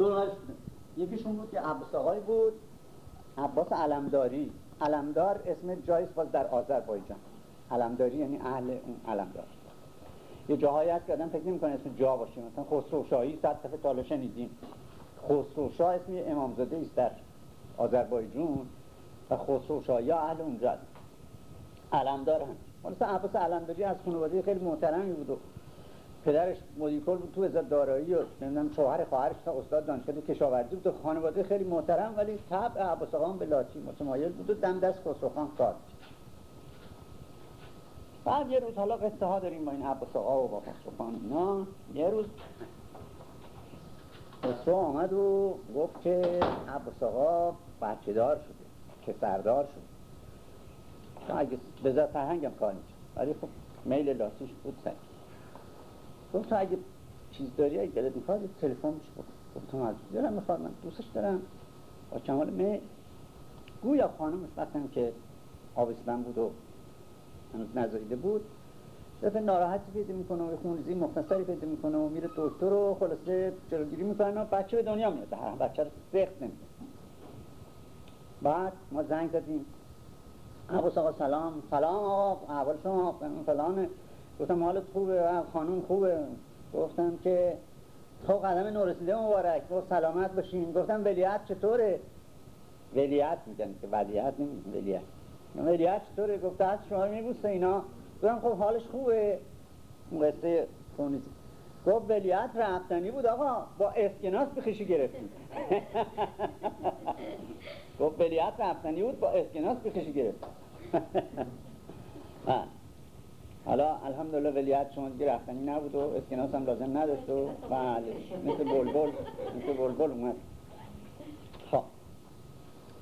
دو یکیشون بود که عباس آقای بود عباس علمداری. علمدار اسم جایز باز در آذربایجان. علمداری یعنی اهل اون علمدار. یه جاهایی هست که آدم فکر نمی‌کنه اسم جا باشه. مثلا خسرو شاهی صد دفعه تالا شنیدیم. خسرو اسم امامزاده است در آذربایجان و خسرو یا اهل اونجا علمدار هم. مثلا عباس علمداری از خانواده خیلی محترمی بود و پدرش مدیرکل بود تو ازاد دارایی و نمی‌دونم شوهر خواهرش تا استاد دانشگاه کشاورزی بود و خانواده خیلی محترم ولی طبع عباس آقا به لاتی متمایل بود و دم دست خسروخان کار بعد یه روز حالا قصه ها داریم با این عباس آقا و با خسروخان اینا. یه روز خسرو آمد و گفت که عباس آقا بچه دار شده که سردار شده اگه بذار فرهنگم کار ولی خب میل لاتیش بود سنگ. گفت تو اگه چیز داری اگه دلت می‌خواد تلفن میشه گفتم از دارم؟ می‌خواد من دوستش دارم. با کمال می گویا خانمش وقتم که آبستن بود و هنوز نزایده بود دفعه ناراحتی پیدا می‌کنه و خونریزی مختصری پیدا می‌کنه و میره دکتر و خلاصه جلوگیری می‌کنه و بچه به دنیا میاد. بچه رو سخت نمیده بعد ما زنگ زدیم. عباس آقا سلام. سلام آقا اول شما. فلانه. گفتم حالت خوبه خانم خوبه. گفتم که تو قدم نورسیده مبارک گفت سلامت باشین. گفتم ولیت چطوره؟ ولیت میگن که ولیت نمیگن ولیت ولیت چطوره؟ گفت از شما میبوسته اینا. گفتم خب حالش خوبه. قصه کنیزی گفت ولیت رفتنی بود آقا با اسکناس بخشی گرفتیم. گفت ولیت رفتنی بود با اسکناس بخشی گرفتیم. حالا الحمدلله ولیت شما دیگه رفتنی نبود و اسکناس هم لازم نداشت و بله مثل بلبل مثل بلبل اومد. خب.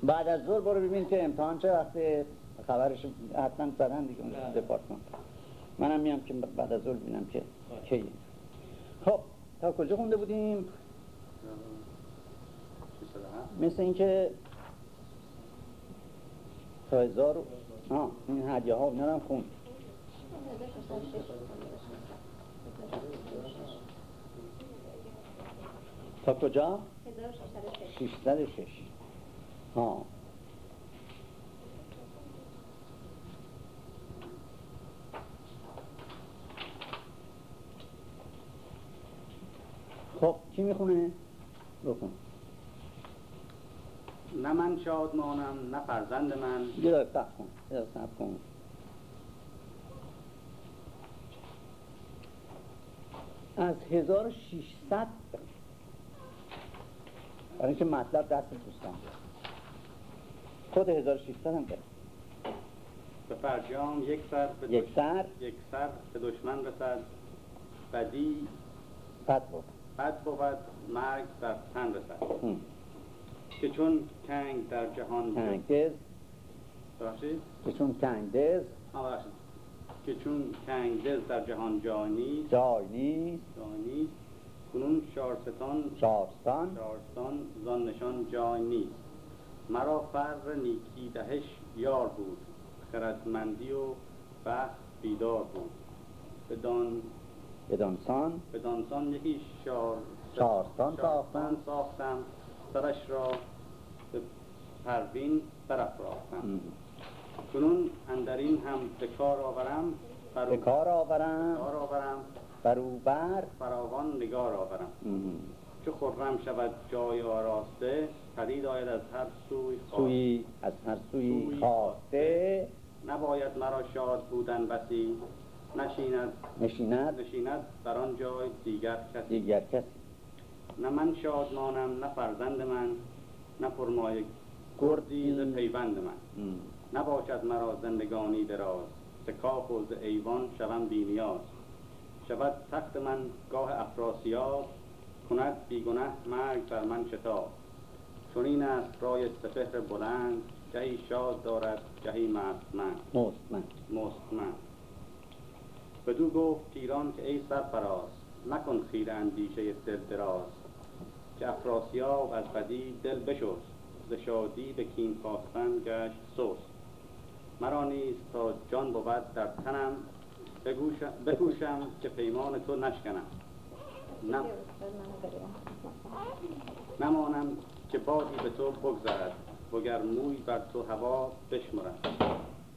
بعد از ظهر برو ببین که امتحان چه وقت خبرش حتما زدن دیگه اون دپارتمان. منم میام که بعد از ظهر ببینم که کیه خب. تا کجا خونده بودیم؟ مثل اینکه تا هزار آه این هدیه ها اینا هم خوند. تا کجا؟ 606 ها. خب کی می‌خونه؟ بکن نه من شادمانم نه فرزند من. یه سب کن. یه سب کن. از 1600 برای اینکه مطلب دست دوستان خود 1600 هم داره به فرجام یک سر به یک سر. یک سر به دشمن رسد. بدی بد بود. بد بود مرگ بر تن رسد. که چون کنگ در جهان کنگ دز. ببخشید. که چون کنگ دز. آه،. که چون کنگ دز در جهان جانی جای نیست. جانی کنون شارستان شارستان. شارستان زان نشان جای نیست. مرا فر نیکی دهش یار بود خردمندی و بخت بیدار بود. بدان بدانسان بدانسان یکی شار شارستان شارستان ساختم. سرش را به پروین برافراختم. کنون اندرین هم به کار آورم به کار آورم. کار آورم. بروبر فراوان نگار آورم. چه خرم شود جای آراسته پدید آید از هر سوی. سوی از هر سوی خواسته نباید مرا شاد بودن بسی. نشیند نشیند. نشیند بر آن جای دیگر کسی. دیگر کسی. نه من شادمانم نه فرزند من نه پرمایه گردی. پیوند من. ام. نباشد مرا زندگانی دراز ز کاخ و ز ایوان شوم بینیاز شود تخت من گاه افراسیاب کند بیگنه مرگ بر من شتاب. چنین است رای سپهر بلند گهی شاد دارد گهی مستمند. مستمند. مستمند. بدو گفت پیران که ای سرفراز مکن خیره اندیشه دل دراز. که افراسیاب از بدی دل بشست ز شادی به کین خواستن گشت سست. مرا نیز تا جان بود در تنم. بگوشم که پیمان تو نشکنم. نه نمانم که بادی به تو بگذرد وگر موی بر تو هوا بشمرد.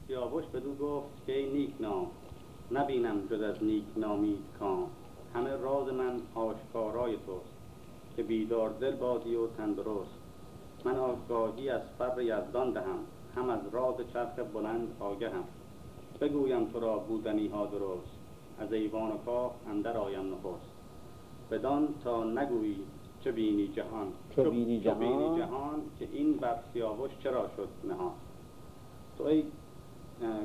سیاوش بدو گفت که ای نیک نام نبینم جز از نیک نامی کام. همه راز من آشکارای توست که بیدار دل بادی و تندرست. من آگاهی از فر یزدان دهم. هم از راز چرخ بلند آگهم. بگویم تو را بودنی ها درست از ایوان و کاخ اندر آیم نخست. بدان تا نگویی چه بینی جهان. چو بینی چو بینی جهان. جهان که این بر سیاوش چرا شد نهان؟ تو ای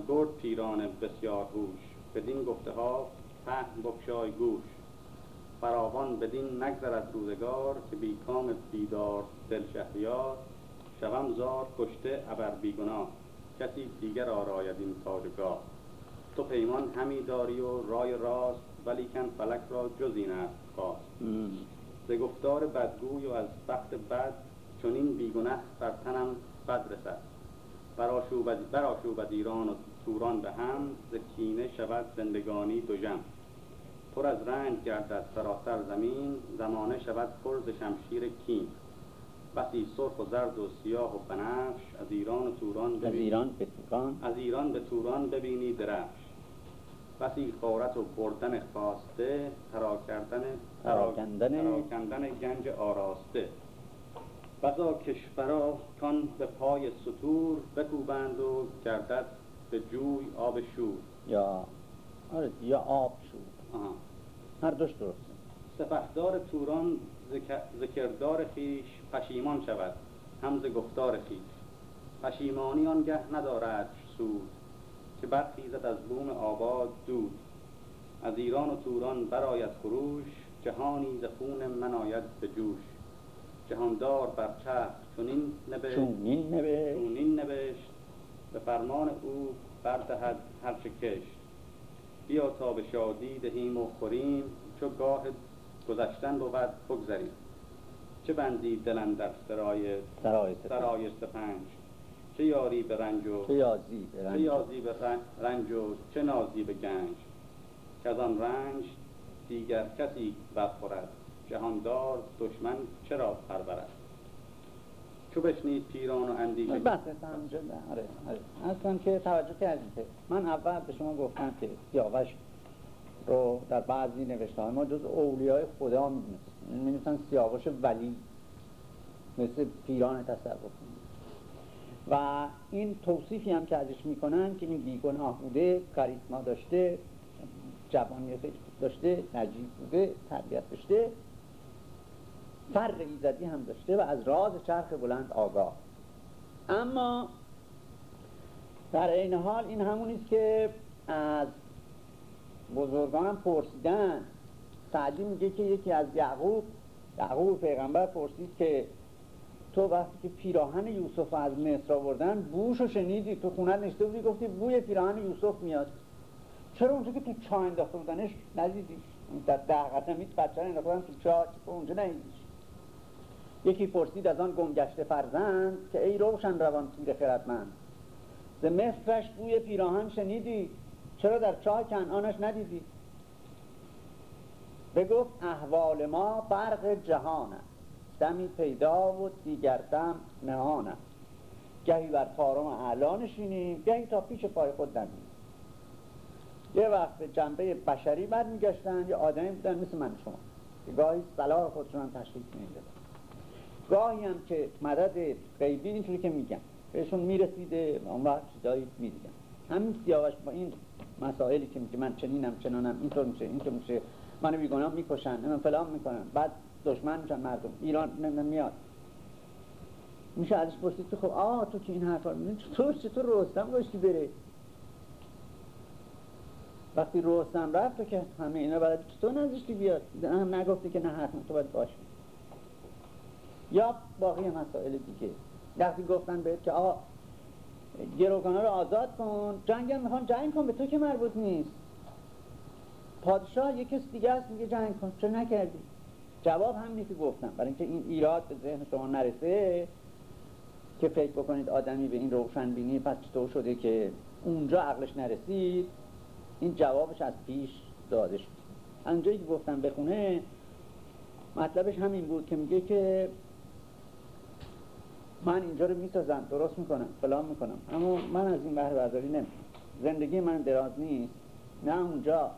گرد پیران بسیار هوش بدین گفته ها فهم بگشای گوش. فراوان بدین نگذرد روزگار که بی کام بیدار دل شهریار. شوم زار کشته ابر بیگناه. کسی دیگر آراید این تاجگاه تو پیمان همی داری و رای راست ولیکن فلک را جز این است خواست. ز گفتار بدگوی و از بخت بد چنین بیگنه بر تنم بد رسد. برآشوبد برآشوبد ایران و توران به هم ز کینه شود زندگانی دو جم پر از رنج گردد سراسر زمین زمانه شود پر ز شمشیر کین. بسی سرخ و زرد و سیاه و بنفش از ایران و توران از ایران به توران. از ایران به توران ببینی درفش. بسی خارت و بردن خواسته ترا کردن پراکندن گنج آراسته. بسا کشورا کان به پای ستور بکوبند و گردد به جوی آب شور. یا آره یا آب شد آها. هر دوش درسته. سپهدار توران ز کردار خیش پشیمان شود هم ز گفتار خیش. پشیمانی آنگه ندارد سود که برخیزد از بوم آباد دود. از ایران و توران برآید خروش جهانی ز خون من آید به جوش. جهاندار بر چرخ چنین نبشت چونین نوشت چونین نوشت به فرمان او بردهد هر چه کشت بیا تا به شادی دهیم و خوریم چو گاه گذشتن بود بگذریم چه بندی دلن در سرای سرای سرای سپنج. چه یاری به رنج و چه یازی به چه رنج یازی به رن- رنج و چه نازی به گنج. که از آن رنج دیگر کسی برخورد. جهاندار دشمن چرا پرورد؟ چو بشنید پیران و اندیشه بس اصلا. آره آره. اصلا که توجه کردید. من اول به شما گفتم که سیاوش رو در بعضی نوشته ما جز اولیای خدا می‌دونست. می‌دونستن سیاوش ولی مثل پیران کنید و این توصیفی هم که ازش می‌کنن که این بیگناه بوده کاریسما داشته جوانی داشته نجیب بوده تربیت داشته فر ایزدی هم داشته و از راز چرخ بلند آگاه. اما در این حال این همونی است که از بزرگانم پرسیدن. سعدی میگه که یکی از یعقوب یعقوب پیغمبر پرسید که تو وقتی که پیراهن یوسف از مصر آوردن بوش رو شنیدی؟ تو خونت نشته بودی گفتی بوی پیراهن یوسف میاد. چرا اونجا که تو چاه انداخته بودنش ندیدی؟ در ده قدمی بچه رو انداخته بودن تو چاه تو اونجا ندیدیش یکی پرسید از آن گمگشته فرزند که ای روشن روان پیر خردمند ز مصرش بوی پیراهن شنیدی؟ چرا در چاه کنعانش ندیدی؟ بگفت احوال ما برق جهان است. دمی پیدا و دیگر دم نهان است. گهی بر طارم اعلا نشینیم گهی تا پیش پای خود دمیم یه وقت به جنبه بشری برمیگشتن یه آدمی بودن مثل من شما. گاهی صلاح خودشون هم تشخیص نمی‌دادن گاهی هم که مدد غیبی اینطوری که میگن. بهشون می‌رسیده اون وقت چیزایی می‌دیدن. همین سیاوش با این مسائلی که میگه من چنینم چنانم اینطور میشه اینطور میشه. منو بیگناه می‌کشن من فلان می‌کنن. بعد دشمن میشن مردم. ایران نمیاد میشه ازش پرسید تو خب آه تو که این حرفا رو می‌زنی، چطور رستم گشتی بره؟ وقتی رستم رفت تو که همه اینا برای چطور نذاشتی بیاد؟ هم نگفتی که نه حتما تو باید باشی یا باقی مسائل دیگه. وقتی گفتن بهت که آقا گروگانا رو آزاد کن. جنگ هم می‌خوان جنگ کن به تو که مربوط نیست. پادشاه یک کس دیگه است میگه جنگ کن. چرا نکردی؟ جواب همینه که گفتم. برای اینکه این ایراد به ذهن شما نرسه که فکر بکنید آدمی به این روشن بینی پس چطور شده که اونجا عقلش نرسید این جوابش از پیش داده شد. اونجایی که گفتم بخونه مطلبش همین بود که میگه که من اینجا رو می‌سازم درست می‌کنم فلان می‌کنم. اما من از این بهره برداری نمی‌کنم. زندگی من دراز نیست. نه اونجا.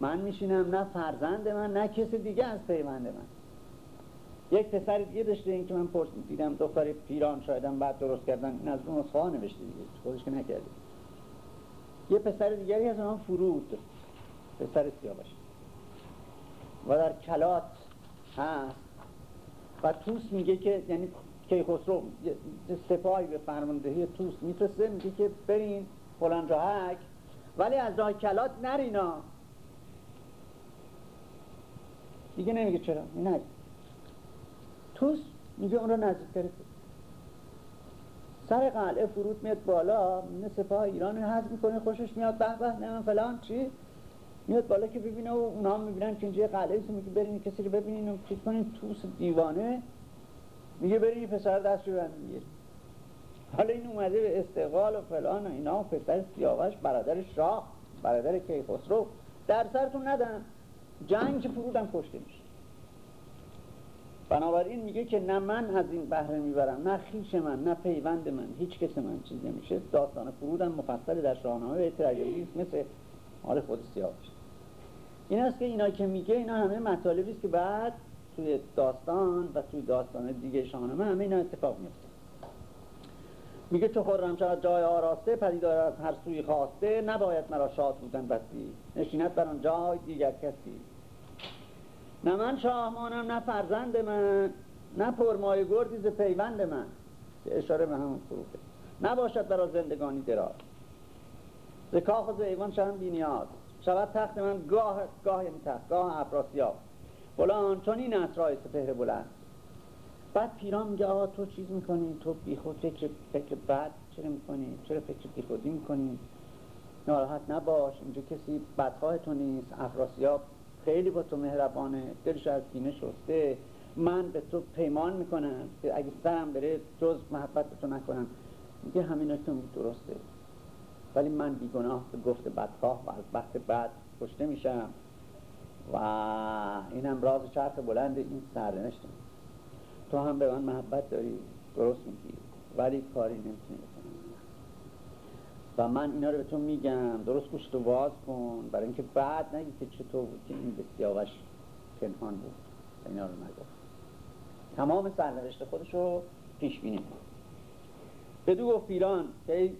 من میشینم نه فرزند من نه کسی دیگه از پیوند من. یک پسر دیگه داشته این که من پرس دیدم دختر پیران شایدم بعد درست کردن. این از اون نسخه نوشته دیگه. خودش که نکرده. یه پسر دیگری از اون فرود. پسر سیاوش. و در کلات هست. و توس میگه که یعنی کیخسرو سپاهی به فرماندهی توس میفرسته میگه که برین فلان راهک ولی از راه کلات نرینا دیگه نمیگه چرا. نه توس میگه اون رو نزدیک کرده. سر قلعه فرود میاد بالا نه سپاه ایران رو حض می‌کنه خوشش میاد به به نه فلان چی؟ میاد بالا که ببینه و اونها می‌بینن که اینجا قلعه است میگه برین کسی رو ببینین و چیز کنین. توس دیوانه. میگه برین پسر دست رو حالا این اومده به استقلال و فلان و اینا پسر سیاوش برادر شاه برادر کیخسرو. در سرتون ندن جنگ فرودم کشته میشه. بنابراین میگه که نه من از این بهره می‌برم نه خیش من نه پیوند من هیچ کس من چیز نمیشه. داستان فرودم مفصل در شاهنامه ترجمه مثل حال خود سیاوش. این است که اینا که میگه اینا همه مطالبی است که بعد توی داستان و توی داستان دیگه شاهنامه همه اینا اتفاق میفته. میگه چو خرم شود جای آراسته پدیدار از هر سوی خواسته نباید مرا شاد بودن بسی. نشینت بر آن جای دیگر کسی. نه من شاهمانم نه فرزند من نه پرمای گردی ز پیوند من. که اشاره به همون فروغه نباشد برا زندگانی دراز. ز کاخ و ز ایوان شوم بینیاز شود تخت من گاه گاه یعنی تخت گاه افراسیاب. فلان چون این است سپهر بلند. بعد پیران میگه آقا تو چیز می‌کنی؟ تو بیخود فکر فکر بد چرا می‌کنی؟ چرا فکر بیخودی می‌کنی؟ ناراحت نباش اینجا کسی بدخواه تو نیست. افراسیاب خیلی با تو مهربانه دلش از کینه شسته. من به تو پیمان می‌کنم که اگه سرم بره جز محبت به تو نکنم. میگه همین تو درسته. ولی من بیگناه به گفت بدخواه و از بحث بد کشته میشم. و اینم راز چرخ بلند این سرنشتم تو هم به من محبت داری درست میگی. ولی کاری نمی‌تونی و من اینا رو به تو میگم. درست گوشتو واز کن. برای اینکه بعد نگی که چطور بود که این به سیاوش پنهان بود. اینا رو نگفت. تمام سرنوشت خودش رو پیش بینی کن. بدو گفت پیران که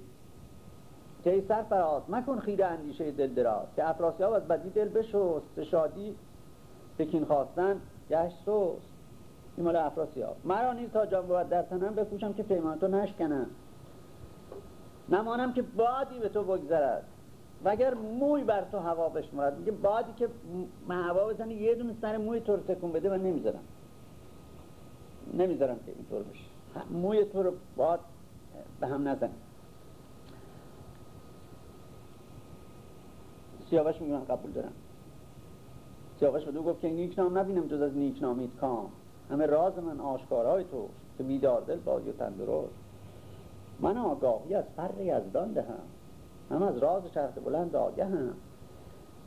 که سر فراز مکن خیره اندیشه دل دراز که افراسیاب از بدی دل بشست شادی بکین خواستن گشت سوست این مال افراسیاب. مرا نیز تا جان بود در تنم بپوشم که پیمان تو نشکنم. نمانم که بادی به تو بگذرد. و اگر موی بر تو هوا بشمارد میگه بادی که هوا بزنه یه دونه سر موی تو رو تکون بده و نمی‌ذارم. نمی‌ذارم که اینطور بشه. موی تو رو باد به هم نزن سیاوش میگه من قبول دارم. سیاوش دو گفت که نیک نام نبینم جز از نیک نامید کام. همه راز من آشکارهای تو که بیدار دل بازی و تندرست. من آگاهی از فر یزدان دهم. هم از راز چرخ بلند هم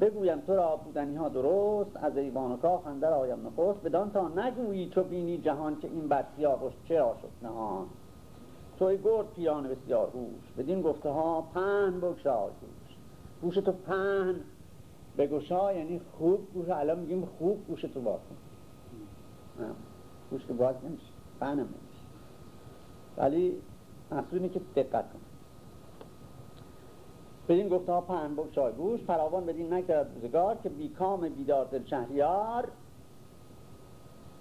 بگویم تو را بودنی ها درست از ایوان و کاخ اندر آیم نخست. بدان تا نگویی چو بینی جهان که این بر سیاوش چرا شد نهان. توی گرد پیان بسیار روش بدین گفته ها پن بگشای گوش گوش تو پن بگشا یعنی خوب گوش. الان میگیم خوب گوش تو باز کن. گوش که باز نمیشه. پن نمیشه. ولی اصل اینه که دقت کن. بدین گفته ها پهن بگشای گوش فراوان بدین نکرد روزگار که بیکام بیدار دل شهریار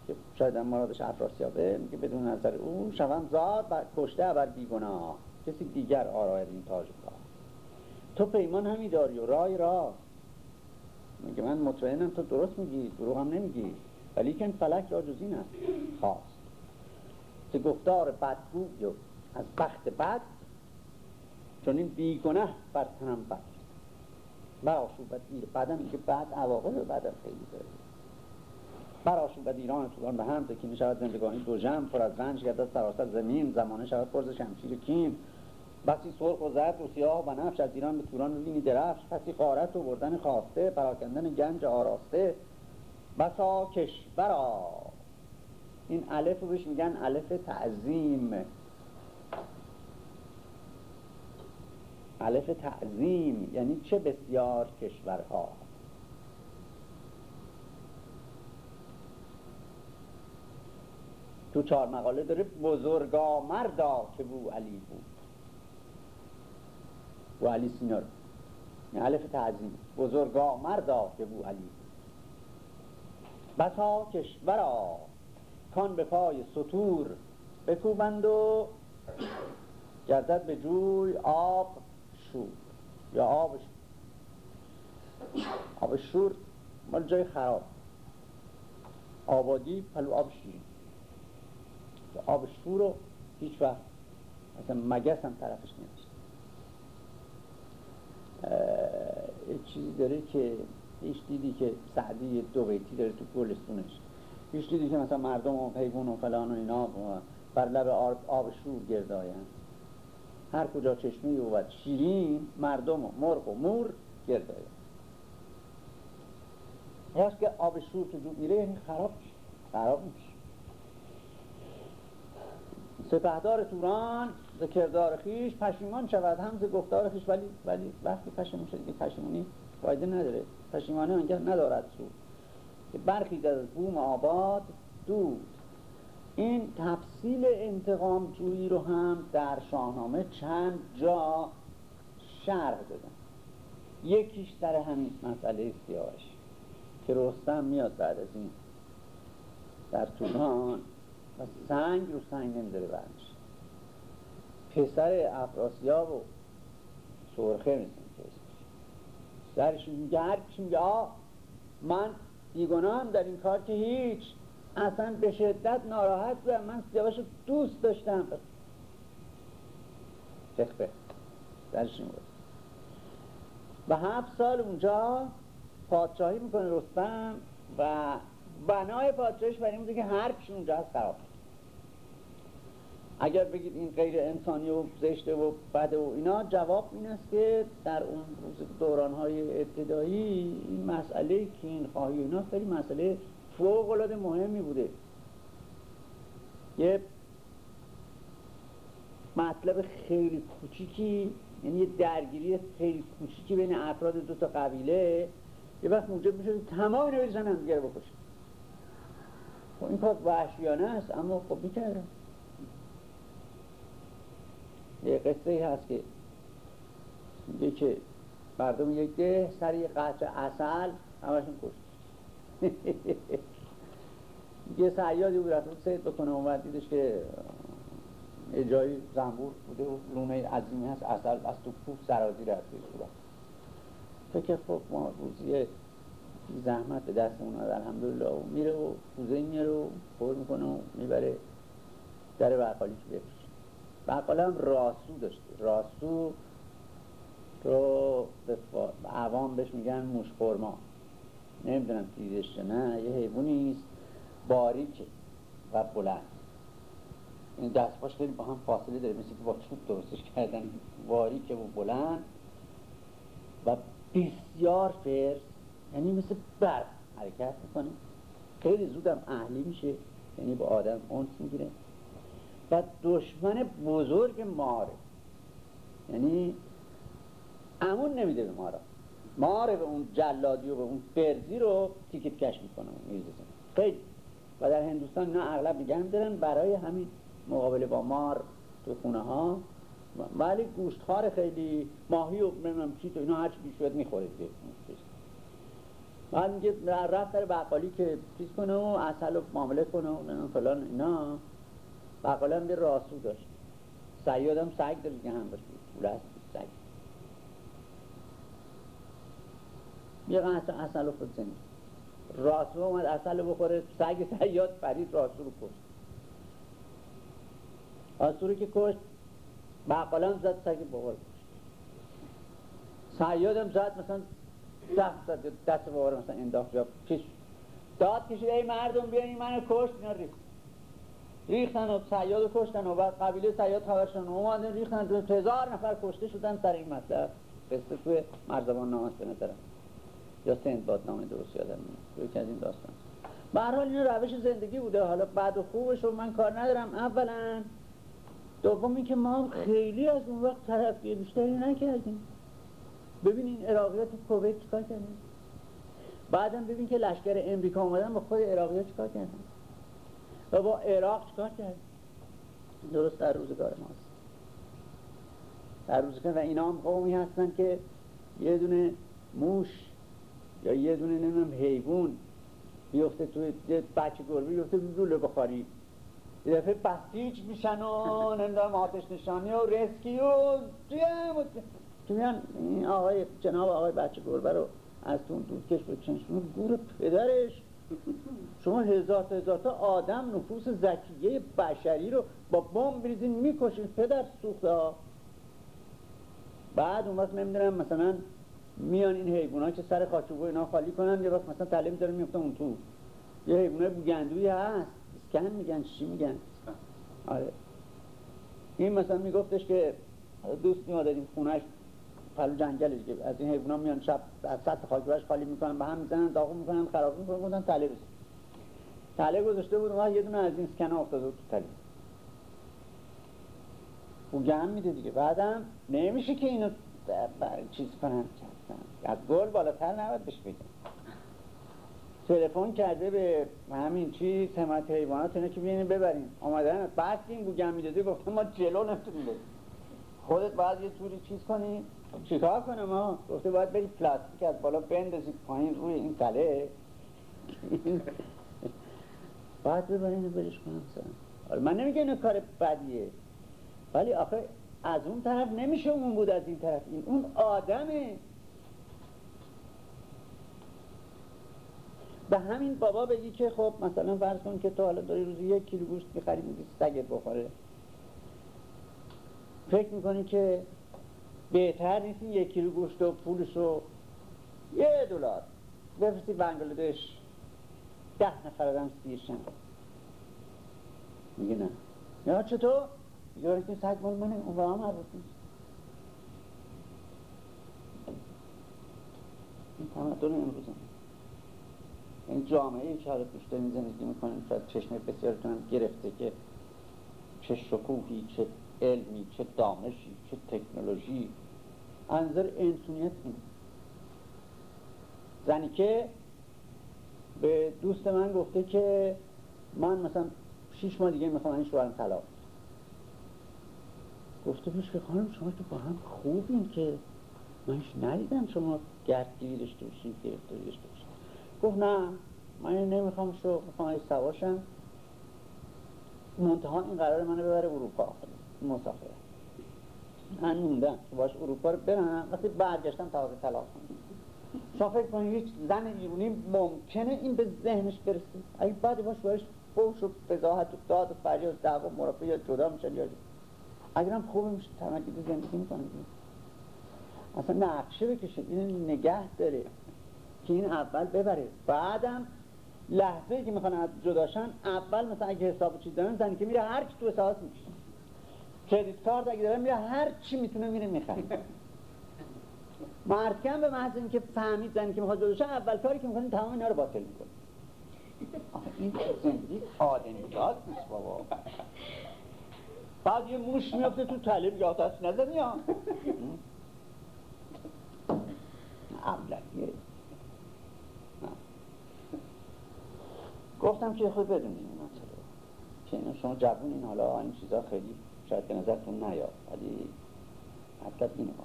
که شاید هم مرادش افراسیابه میگه بدون نظر او شوم زاد و کشته بر بیگناه. کسی دیگر آراید این تاج تو پیمان همی داری و رای را میگه من مطمئنم تو درست میگی دروغ هم نمیگی. ولی که فلک را جز این است. خواست. که گفتار بدگوی از بخت بد چون این بیگنه بر تنم بد بر آشوبت دیر بعدم میگه بعد عواقب بعدم خیلی داره بر آشوبت ایران توران به هم که شود زندگانی دو جمع پر از رنج گردد سراسر زمین زمانه شود پرز شمشیر کیم بسی سرخ و زرد و سیاه و نفش از ایران به توران ببینی درفش پسی قارت و بردن خواسته پراکندن گنج آراسته. بسا کشورا این الف رو بهش میگن الف تعظیم. الف تعظیم یعنی چه بسیار کشورها؟ تو چهار مقاله داره بزرگا مردا که بو علی بود. بو علی سینار. این الف تعظیم. بزرگا مردا که بو علی. بسا کشورا کان به پای سطور بکوبند و گردد به جوی آب شور. یا آب شور. آب شور مال جای خراب. آبادی پلو آب شیرین. آب شور رو هیچ وقت مثلا مگس هم طرفش یه چیزی داره که هیچ دیدی که سعدی دو بیتی داره تو گلستونش. هیچ دیدی که مثلا مردم و حیوان و فلان و اینا بر لب آب شور گرداین هر کجا چشمی بود شیرین مردم و مرغ و مور گرداین هست که آب شور تو جو میره یعنی خراب میشه. خراب میشه. سپهدار توران ز کردار خیش پشیمان شود. هم ز گفتار خیش ولی ولی وقتی پشیمان شد پشیمونی فایده نداره. پشیمانی انگه ندارد سو که برخی از بوم آباد دود. این تفصیل انتقام جویی رو هم در شاهنامه چند جا شرح دادن. یکیش سر همین مسئله سیاهش که رستم میاد بعد از این در توران و سنگ رو سنگ نمیداره برمیشه پسر افراسیاب و سرخه میسن درش میگه هر میگه من بیگناهم در این کار که هیچ. اصلا به شدت ناراحت بودم من سیاوش دوست داشتم. فقه. درش بود و هفت سال اونجا پادشاهی می‌کنه رستم و بنای پادشاهیش برای بوده که هر چی اونجا هست خراب. اگر بگید این غیر انسانی و زشته و بده و اینا جواب این است که در اون روز های ابتدایی این مسئله کین خواهی اینا خیلی مسئله فوق العاده مهمی بوده. یه مطلب خیلی کوچیکی یعنی یه درگیری خیلی کوچیکی بین افراد دو تا قبیله. یه وقت موجب میشه تمام اینو بریزن هم دیگر بکشن خب این کار وحشیانه است اما خب می‌کردن یه قصه هست که میگه که مردم یک ده سر یه قطع اصل همشون کشت. یه سعیادی بود رفت سید بکنه اومد دیدش که یه زنبور بوده و لونه عظیمی هست اصل از تو کوف سرازی رفت صورت. فکر خب ما روزی زحمت به دست اونا الحمدلله و میره و کوزه میره و پر می‌کنه و می‌بره در برقالی که بقاله هم راسو داشته. راسو رو به عوام بهش میگن موشخورما نمی‌دونم دیدش نه یه حیوانی است. باریکه و بلند. این دستپاش خیلی با هم فاصله داره مثل که با چوب درستش کردن. باریکه و بلند و بسیار فرس یعنی مثل برق حرکت می‌کنه. خیلی زودم اهلی میشه یعنی با آدم اونس می‌گیره. و دشمن بزرگ ماره. یعنی امون نمیده به مارا ماره به اون جلادی و به اون فرزی رو تیکت کش می‌کنه خیلی. و در هندوستان اینا اغلب نگه دارن برای همین مقابله با مار تو خونه ها ولی گوشتخوار خیلی ماهی و نمی‌دونم چی تو اینا هرچی بیشوید می‌خوره بعد میگه رفت در بقالی که چیز کنه و اصل و معامله کنه و فلان اینا. بقاله هم راسو داشت. سیاد هم سگ داره که هم باشه. پول هست سگ. قطع اصل رو خود زنید راسو اومد اصل بخوره. سگ سیاد فرید راسو رو کشت. راسو رو که کشت بقاله هم زد سگ بخور کشت. سیاد هم زد مثلا دست زد دست بخوره مثلا انداخت پیش داد کشید ای مردم بیانی منو کشت اینا ریخت. ریختن و سیاد کشتن و بعد قبیله سیاد خبرشن و اومدن ریختن. تو هزار نفر کشته شدن سر این مطلب. قصه توی مرزبان نامست به نظرم. یا سند باد نام درست یادم یکی از این داستان. به حال این روش زندگی بوده. حالا بعد و خوبش رو من کار ندارم. اولا دوم که ما خیلی از اون وقت ترقی بیشتری نکردیم. ببین این عراقیات کویت چیکار کردن؟ بعدم ببین که لشکر امریکا اومدن با خود عراقی چیکار کردن؟ و با عراق چیکار کرد؟ درست در روزگار ماست. در روزگار و اینا هم قومی هستن که یه دونه موش یا یه دونه نمیم حیوان بیفته توی یه بچه گربه بیفته لوله بخاری. یه دفعه بسیج میشن و نمی‌دونم آتش نشانی و رسکی و تو میان این آقای جناب آقای بچه گربه رو از تو دودکش بکنشون گور پدرش. شما هزار تا هزار تا آدم نفوس زکیه بشری رو با بمب بریزین می‌کشین پدر سوخته ها. بعد اون وقت نمی‌دونم مثلا میان این حیوانات که سر خاچوبو اینا خالی کنن یه وقت مثلا تعلیم داره میفته اون تو. یه حیوانات بوگندوی هست. اسکن میگن چی میگن؟ آره. این مثلا میگفتش که دوست میادادیم خونش پلو جنگل دیگه. از این حیونا میان شب از سطح خاکبرش خالی می‌کنن به هم می‌زنن داغون می‌کنن خراب می‌کنن گفتن تله بزن. تله گذاشته بود و یه دونه از این سکنه افتاده بود تله. او گم میده دیگه. بعدم نمیشه که اینو چیز کنن از گل بالاتر نباید بهش بگم تلفن کرده به همین چیز حمایت حیوانات اینا که بیاین ببرین. آمدن بعد این بوگم می‌داده گفتم ما جلو نمی‌تونیم خودت باید یه طوری چیز کنی. چیکار کنم ها گفته باید بری پلاستیک از بالا بندازی پایین روی این تله. باید ببرین برش کنم سر من نمیگه اینو کار بدیه. ولی آخه از اون طرف نمیشه اون بود از این طرف. این اون آدمه. به همین بابا بگی که خب مثلا فرض کن که تو حالا داری روزی یک کیلو گوشت می‌خری میگی سگت بخوره. فکر می‌کنی که بهتر نیست این یک کیلو گوشت و پولش رو یه دلار. بفرستی بنگلادش. ده نفر آدم سیرشن. میگه نه. یا چطور؟ میگه که سگ مال منه. اون هم مربوط نیست. این تمدن امروز هم این جامعه که حالا توش داریم زندگی می‌کنیم. شاید چشم بسیارتون گرفته که چه شکوهی چه علمی چه دانشی چه تکنولوژی. انظر انسونیت این زنی که به دوست من گفته که من مثلا شیش ماه دیگه می‌خوام این شوهرم طلاق. گفته پیش که خانم شما که با هم خوبین که منش ندیدم شما گردگیری داشته باشین گرفتاری داشته باشین گفت نه من نمی‌خوام شو می‌خوام سواشم. منتها این قرار منو ببره اروپا. مسافره من موندم که باش اروپا رو برم وقتی برگشتم تازه طلاق کنم شما فکر کنید هیچ زن ایرونی ممکنه این به ذهنش برسه؟ اگه بعد باش باش فوش و بزاحت و داد و فریاد و دعوا مرافع یا جدا میشن یا اگرم خوب میشه تمکید زندگی می‌کنه اصلا نقشه بکشه. این نگه داره که این اول ببره. بعدم لحظه که می‌خوان جداشن اول مثلا اگه حساب چیز دارن زنی که میره هر چی تو حسابات می‌کشه. کردیت کارت اگه داره میره هر چی می‌تونه میره می‌خره مرکم به محض اینکه فهمید زنی که می‌خواد جداشن اول کاری که می‌کنه تمام اینا رو باطل می‌کنه. این زندگی آدمیات نیست بابا. بعد یه موش میفته تو طالب یا دست نزنی ها. ابلهیه گفتم که خود بدونیم این مسئله که اینا شما جوونین حالا این چیزا خیلی شاید به نظرتون نیاد ولی مطلب اینه با.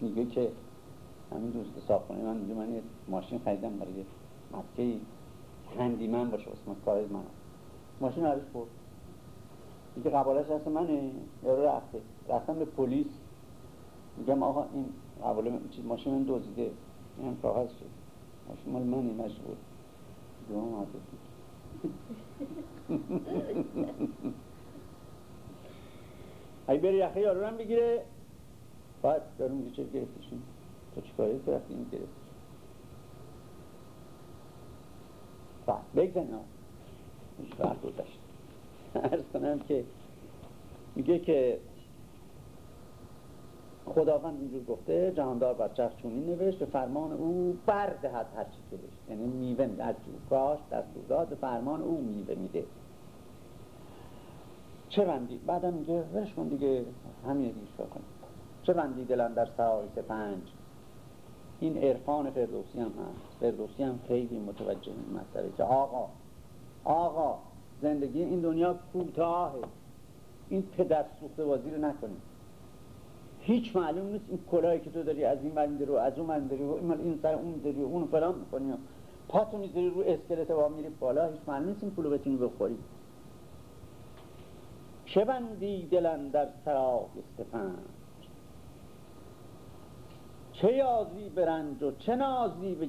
میگه که همین دوست صاحبخونه من میگه من یه ماشین خریدم برای مکه هندی من باشه اسم کار من ماشین عرض برد. میگه قبالش هست منه یارو رفته. رفتم به پلیس. میگم آقا این قباله ماشین من دوزیده این هم کاغذ شد مال منی مجبور دوام عدد اگه بری یخه یارو هم بگیره. بعد یارو میگه چه گرفتشون تو چیکاری تو رفتی این گرفت بعد بگذن ها هیچ وقت گذشت. ارز کنم که میگه که خداوند اینجور گفته جهاندار بر چونین نوشت به فرمان او بردهد هر چی که بشت یعنی میوه از کاش در داد فرمان او میوه میده. چه بندی؟ بعدم میگه ورش کن دیگه همین دیگه کنیم؟ چه بندی دلم در سرای پنج؟ این عرفان فردوسی هم هست. فردوسی هم خیلی متوجه این مسئله که آقا آقا زندگی این دنیا کوتاهه. این پدر سوخته بازی رو نکنیم. هیچ معلوم نیست این کلاهی که تو داری از این من رو از اون من داری و این این سر اون داری و اون فلان می‌کنی. پاتو می‌ذاری رو اسکلت با میری بالا هیچ معلوم نیست این پولو بتونی بخوری. چه بندی دلن در سرای استفند چه یازی برنج و چه نازی به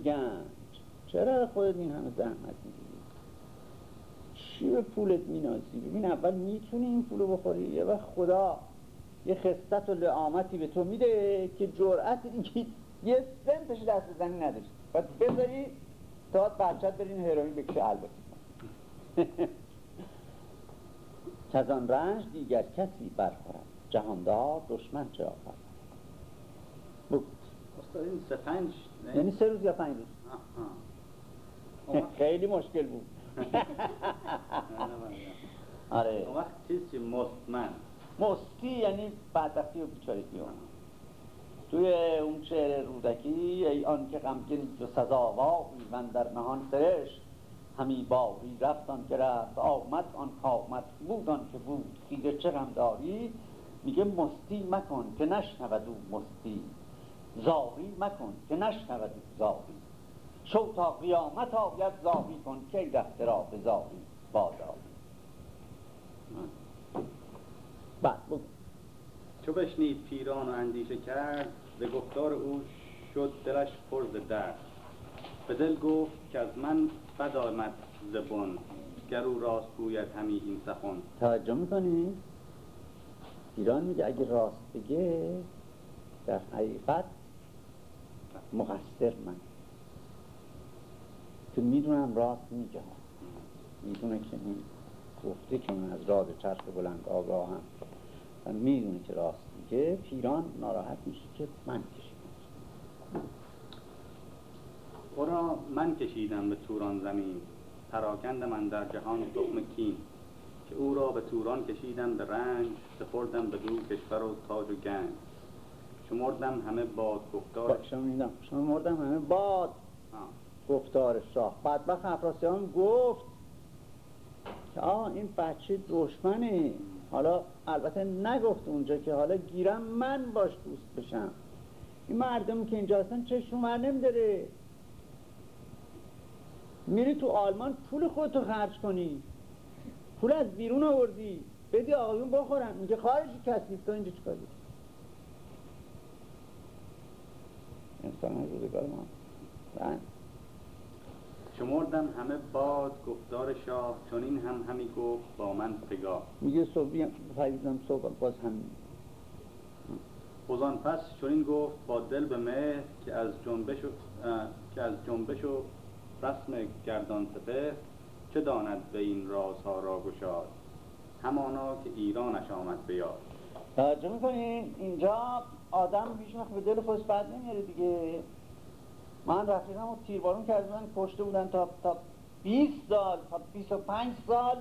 چرا خودت این همه زحمت می‌گیری؟ چی به پولت مینازی؟ ببین اول می‌تونی این پولو بخوری یه وقت خدا یه خستت و لعامتی به تو میده که جرأت اینکه یه سنتش دست زنی نداری باید بذاری تا بچت برین هروین بکشه البته آن رنج دیگر کسی برخورد. جهاندار دشمن چه آفرد این سه پنج یعنی سه روز یا پنج روز؟ خیلی مشکل بود. آره. وقت چیزی مستمن. مستی یعنی بدبختی و بیچارگی توی اون شعر رودکی ای آن که غمگین و سزاواری من در نهان سرشت. همی باری رفتان که رفت آمد آن آمد بود آن که بود. خیره چه غم داری؟ میگه مستی مکن که نشنود او مستی. زاری مکن که نشنود او زاری. شو تا قیامت آید زاری کن که رفته را به زاری باداری بعد بگو. چو بشنید پیران و اندیشه کرد به گفتار او شد دلش پر درد. به دل گفت که از من بد آمد زبون گر او راست گوید همی این سخن. توجه می‌کنی؟ ایران میگه اگه راست بگه در حقیقت مقصر من. که می‌دونم راست میگه. می‌دونه که این گفته که من از راز چرخ بلند آگاهم. و می‌دونه که راست میگه پیران ناراحت میشه که من کشیدم. او را من کشیدم به توران زمین پراکند من در جهان تخم کین. که او را به توران کشیدم به رنج سپردم به دو کشور و تاج و گنج. شمردم همه باد گفتار شما شمردم همه باد گفتار شاه. بدبخت افراسیان گفت که آه این بچه دشمنه. حالا البته نگفت اونجا که حالا گیرم من باش دوست بشم. این مردم که اینجا هستن چشم نمیداره. میری تو آلمان پول خودتو خرج کنی. پول از بیرون آوردی. بدی آقایون بخورن. میگه خارجی کسی تو اینجا چیکار انسان روزگار ما. بله. شمردم همه باد گفتار شاه چون این هم همی گفت با من پگاه. میگه صبحی فریدم صبح باز هم خوزان پس چون این گفت با دل به مهر که از جنبش و که از جنبش و رسم گردان سپه چه داند به این رازها را گشاد؟ همانا که ایرانش آمد به یاد. توجه می‌کنین اینجا آدم هیچ به دل خودش بد نمیاره دیگه. من رفیقم رو تیربارون کرده من کشته بودن تا تا 20 سال تا 25 سال.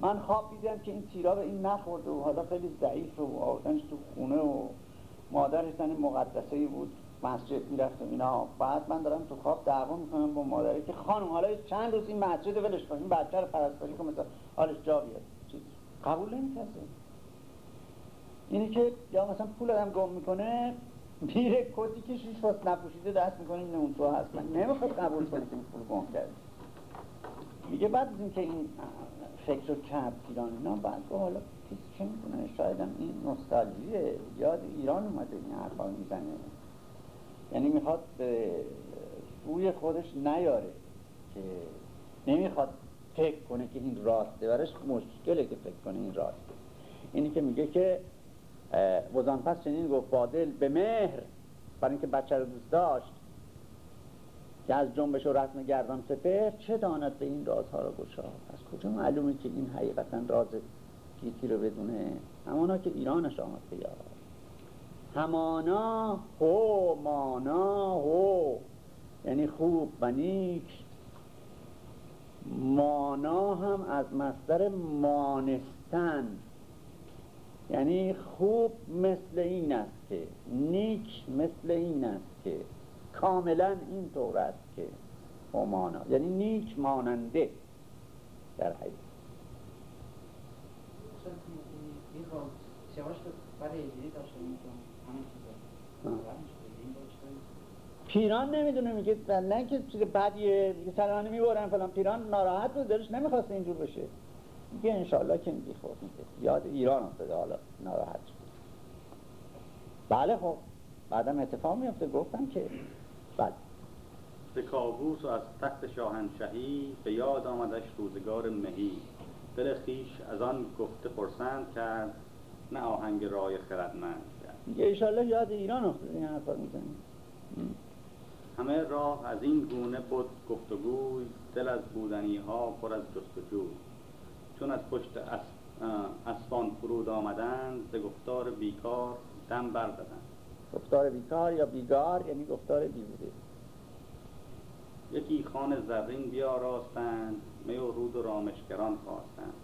من خواب دیدم که این تیرا به این نخورده و حالا خیلی ضعیف و آوردنش تو خونه و مادرش زن مقدسه بود. مسجد می‌رفت و اینا. بعد من دارم تو خواب دعوا می‌کنم با مادری که خانم حالا چند روز این مسجد ولش کن این بچه رو پرستاری کن مثلا حالش جا بیاد. قبول نمی‌کنه اینی که یا مثلا پول آدم گم می‌کنه میره کتی که شیش فاست نپوشیده دست می‌کنه این اون تو هست. من نمی‌خواد قبول کنه که پول گم کرد میگه بعد از اینکه این فکر رو کرد ایران اینا بعد حالا چه می‌کنه شاید هم این نوستالژیه. یاد ایران اومده این حرفا می‌زنه. یعنی می‌خواد به روی خودش نیاره که نمی‌خواد فکر کنه که این راسته برش مشکله که فکر کنه این راسته اینی که میگه که وزان پس چنین گفت بادل به مهر برای اینکه بچه رو دوست داشت که از جنبش و رسم گردان سپر چه داند به این رازها رو گشا؟ از کجا معلومه که این حقیقتا راز گیتی رو بدونه؟ همانا که ایرانش آمد به همانا هو مانا هو. یعنی خوب و نیک. مانا هم از مصدر مانستن. یعنی خوب مثل این است که نیک مثل این است که کاملا این طور است که همانا یعنی نیک ماننده در حقیقت پیران نمی‌دونه میگه نه که چیز بدیه میگه سلامانی می‌برن فلان. پیران ناراحت بود دلش نمی‌خواسته اینجور بشه. میگه انشالله که میگه خب میگه. یاد ایران افتاده حالا ناراحت شد بله خب بعدم اتفاق میفته گفتم که بله. ز کابوس و از تخت شاهنشهی به یاد آمدش روزگار مهی. دل خیش از آن گفته خرسند کرد نه آهنگ رای خردمند کرد. میگه ایشالله یاد ایران افتاده. این حرفا می‌زنی. همه راه از این گونه بود گفتگوی دل از بودنی ها پر از جستجوی چون از پشت اسبان فرود آمدند ز گفتار بیکار دم بردادند. گفتار بیکار یا بیگار؟ یعنی گفتار بیبوده یکی خان زرین بیاراستند می و رود و رامشگران خواستند.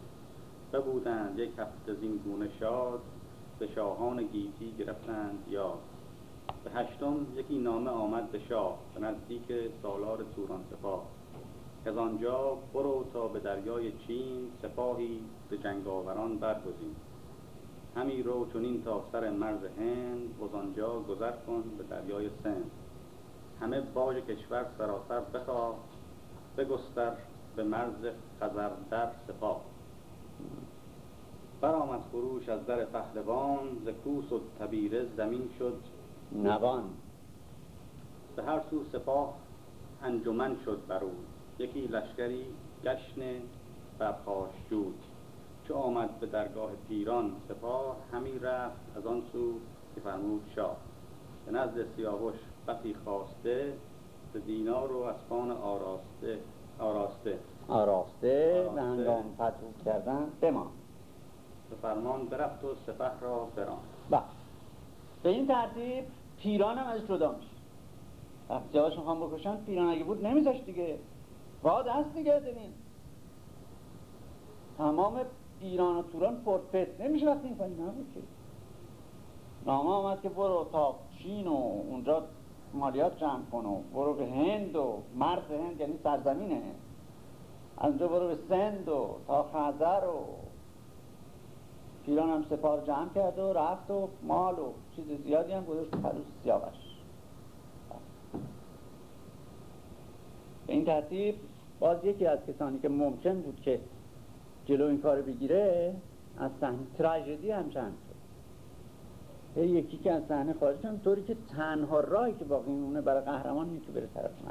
ببودند یک هفته زین گونه شاد به شاهان گیتی گرفتند یاد. به هشتم یکی نامه آمد به شاه به نزدیک سالار توران سپاه. از آنجا برو تا به دریای چین سپاهی به جنگاوران برگزین. همی رو چنین تا سر مرز هند و آنجا گذر کن به دریای سند. همه باج کشور سراسر بخواه بگستر به مرز خزر در سپاه. برآمد خروش از در پهلوان ز کوس و تبیره زمین شد نوان. به هر سو سپاه انجمن شد بر یکی لشکری گشن برخاش جود چو آمد به درگاه پیران سپاه همی رفت از آن سو که فرمود شاه. به نزد سیاوش بسی خواسته به دینار و اسبان آراسته آراسته. آراسته. به هنگام فتح کردن بمان به فرمان برفت و سپه را بران بله. به این ترتیب پیران هم ازش جدا میشه وقتی جواش می‌خوام بکشن پیران اگه بود نمیذاش دیگه. با دست نگه تمام ایران و توران پرپت نمیشه وقتی این کاری نبود که. نامه آمد که برو تا چین و اونجا مالیات جمع کن و برو به هند و مرز هند یعنی سرزمین هند. از اونجا برو به سند و تا خزر و پیران هم سپاه رو جمع کرد و رفت و مال و چیز زیادی هم گذاشت تو پلوس سیاوش. به این ترتیب باز یکی از کسانی که ممکن بود که جلو این کار بگیره از صحنه تراژدی هم چند شد یکی که از صحنه خارج شد طوری که تنها راهی که باقی میمونه برای قهرمان اینه که بره طرف شد.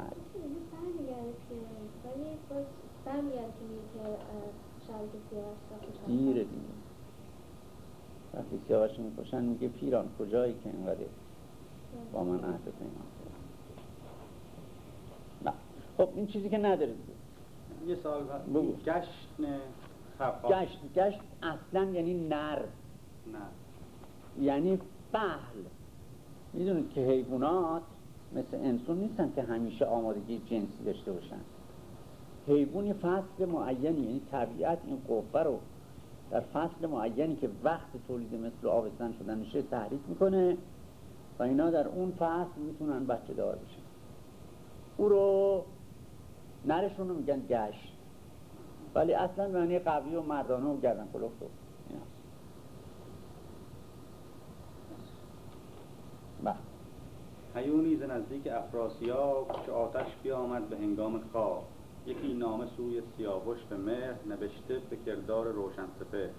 دیره دیگه وقتی سیاوش می‌کشن میگه پیران کجایی که اینقدر با من عهد پیمان خب این چیزی که نداره دیگه یه سال بگو. گشت گشت اصلا یعنی نر. نه. یعنی فهل می‌دونید که حیوانات مثل انسان نیستن که همیشه آمادگی جنسی داشته باشن. حیوان یه فصل معینی یعنی طبیعت این قوه رو در فصل معینی که وقت تولید مثل آبستن شدنشه تحریک می‌کنه و اینا در اون فصل می‌تونن بچه دار بشن. او رو نرشون رو میگن گشت. ولی اصلا معنی قوی و مردانه و گردن کلفت و اینا بله. هیونی ز نزدیک افراسیاب که آتش بیامد به هنگام خواب. یکی نامه سوی سیاوش به مهر نوشته به کردار روشن سپه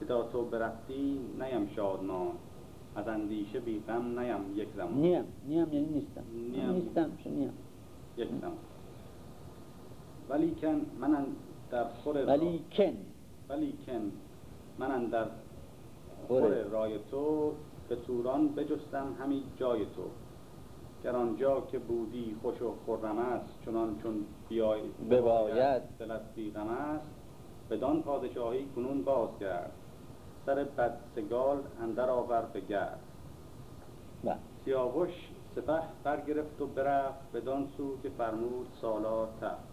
که تا تو برفتی نیم شادمان. از اندیشه بی غم نیم یک زمان. نیم. نیم یعنی نیستم. نیم. نیستم چه نیم. یک زمان. ولی کن من در خور ولی کن ولی کن من در. خور رای تو به توران بجستم همی جای تو. گر آنجا که بودی خوش و خرم است چنان چون بیای بباید. دلت بی غم است بدان پادشاهی کنون باز کرد سر بدسگال اندر آور به گرد. سیاوش سپه برگرفت و برفت بدان سو که فرمود سالار تفت.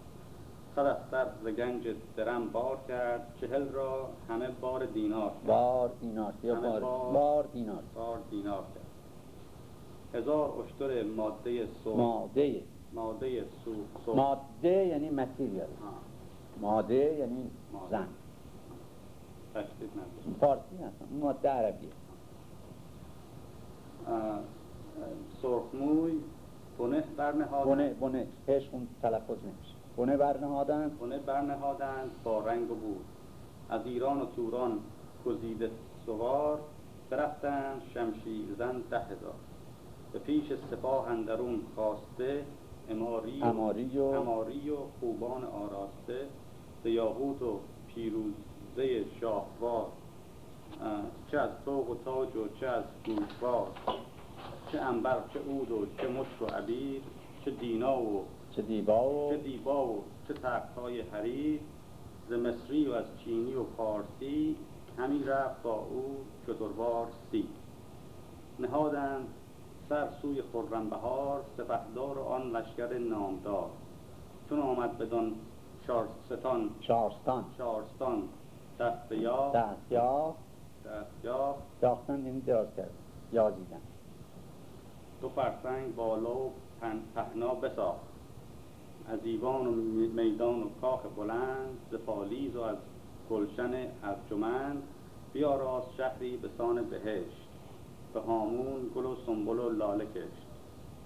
صد استر ز گنج درم بار کرد چهل را همه بار دینار کرد. بار دینار یا بار بار. دینار. بار دینار کرد. هزار اشتر ماده سو ماده. ماده سو سو ماده یعنی متریال ماده یعنی ماده. زن. تشدید فارسی اون ماده عربیه. سرخموی بنه برنهادند بونه بونه هش اون تلفظ نمیشه. بونه برنهادن بنه برنهادند با رنگ و بود از ایران و توران گزیده سوار برفتند شمشیر زن ده هزار. به پیش سپاه اندرون خواسته اماری و, اماری و اماری و خوبان آراسته. ز یاقوت و پیروزه شاهوار. اه، چه از طوق و تاج و چه از گوشوار. چه انبر چه عود و چه مشک و عبیر چه دینا و چه دیبا و چه دیبا و چه تختهای حریر ز مصری و از چینی و پارسی همی رفت با او شتروار سی. نهادند سر سوی خرم بهار سپهدار و آن لشکر نامدار. چون آمد بدان شارستان شارستان. شارستان دست یا دست یا دست یا یافتن یعنی دراز کرد. یازیدن دو فرسنگ بالا و پهنا بساخت. از ایوان و می- میدان و کاخ بلند ز پالیز و از گلشن ارجمند بیاراست شهری به سان بهشت به هامون گل و سنبل و لاله کشت.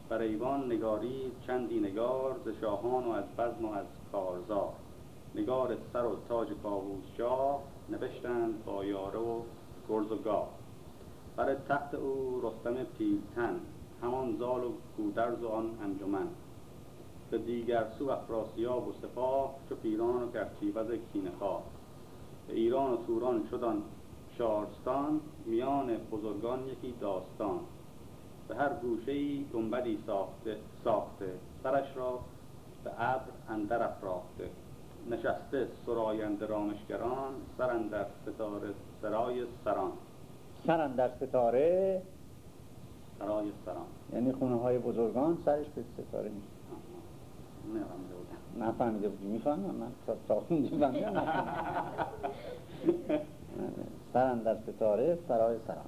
بر ایوان نگاری چندی نگار ز شاهان و از بزم و از کارزار. نگار سر و تاج کاووس شاه نوشتند با یاره و گرز و گاه. بر تخت او رستم پیلتن همان زال و گودرز و آن انجمن. به دیگر سو افراسیاب و سپاه چو پیران و گرچیوز کینه‌خواه. به ایران و توران شدن شارستان میان بزرگان یکی داستان. به هر گوشه‌ای گنبدی ساخته ساخته. سرش را به ابر اندر افراخته. نشسته سراینده رامشگران سر اندر ستاره سرای سران. سرن در ستاره؟ سرای سران. یعنی خونه های بزرگان سرش به ستاره میشه نفهمیده بودم نفهمیده بودی. می‌فهمم من فهمیدم نفهمیدم. سرن در ستاره سرای سران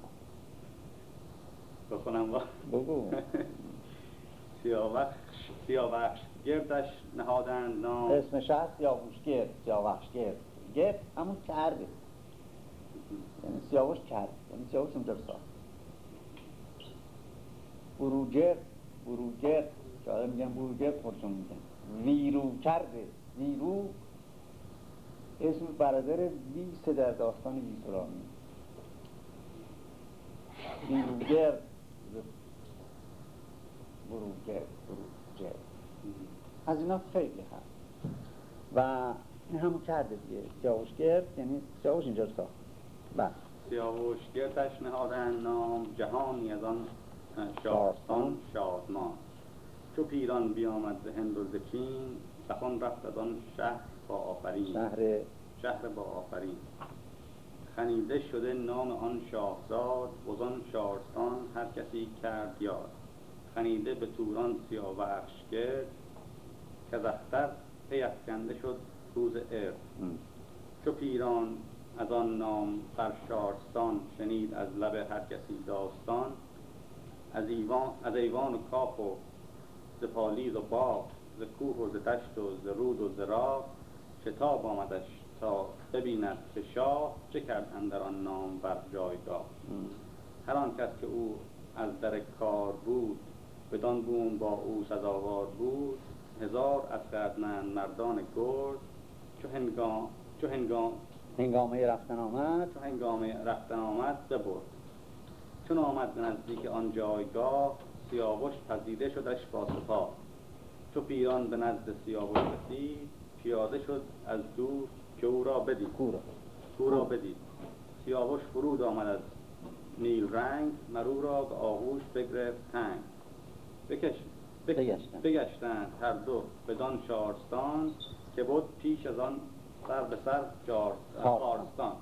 بخونم با بگو. سیاوخش سیاوخش گردش نهادند نام. اسم شهر سیاوش گرد سیاوش گرد. گرد همون کرده. یعنی سیاوش کرد. یعنی سیاوش اونجا ساخت. بروجرد بروجرد. شاید میگن بروجرد خودشون میگن. ویرو کرده. ویرو اسم برادر ویس در داستان ویسرامی ویروگرد بروجرد بروجرد از اینا خیلی هست و این همون کرده دیگه. سیاوش گرد یعنی سیاوش اینجا رو ساخت. بله. سیاوش گردش نهادند نام جهانی از آن شارستان شادمان. چو پیران بیامد ز هند و ز چین سخن رفت از آن شهر با آفرین. شهر شهر با آفرین. خنیده شده نام آن شاهزاد وزان شارستان هر کسی کرد یاد. خنیده به توران سیاوخش گرد که زختر پی افکنده شد روز ارد. چو پیران از آن نام بر شارستان شنید از لب هر کسی داستان از ایوان, از ایوان و کاخ و ز پالیز و باغ ز کوه و ز دشت و ز رود و ز راه شتاب آمدش تا ببیند که شاه چه کرد اندر آن نام بر جایگاه. هر آن کس که او از در کار بود بدان بوم با او سزاوار بود هزار از خردمند مردان گرد چو هنگام چو هنگام هنگامه رفتن آمد چو هنگام رفتن آمد ببرد چون آمد به نزدیک آن جایگاه سیاوش پذیره شدش با سپاه. چو پیران به نزد سیاوش رسید پیاده شد از دور که او را بدید. کورا او را بدید. سیاوش فرود آمد از نیل رنگ مرو را به آغوش بگرفت تنگ. بکش بک- بگشتند. بگشتند هر دو بدان شارستان که بود پیش از آن سر به سر جار خارستان.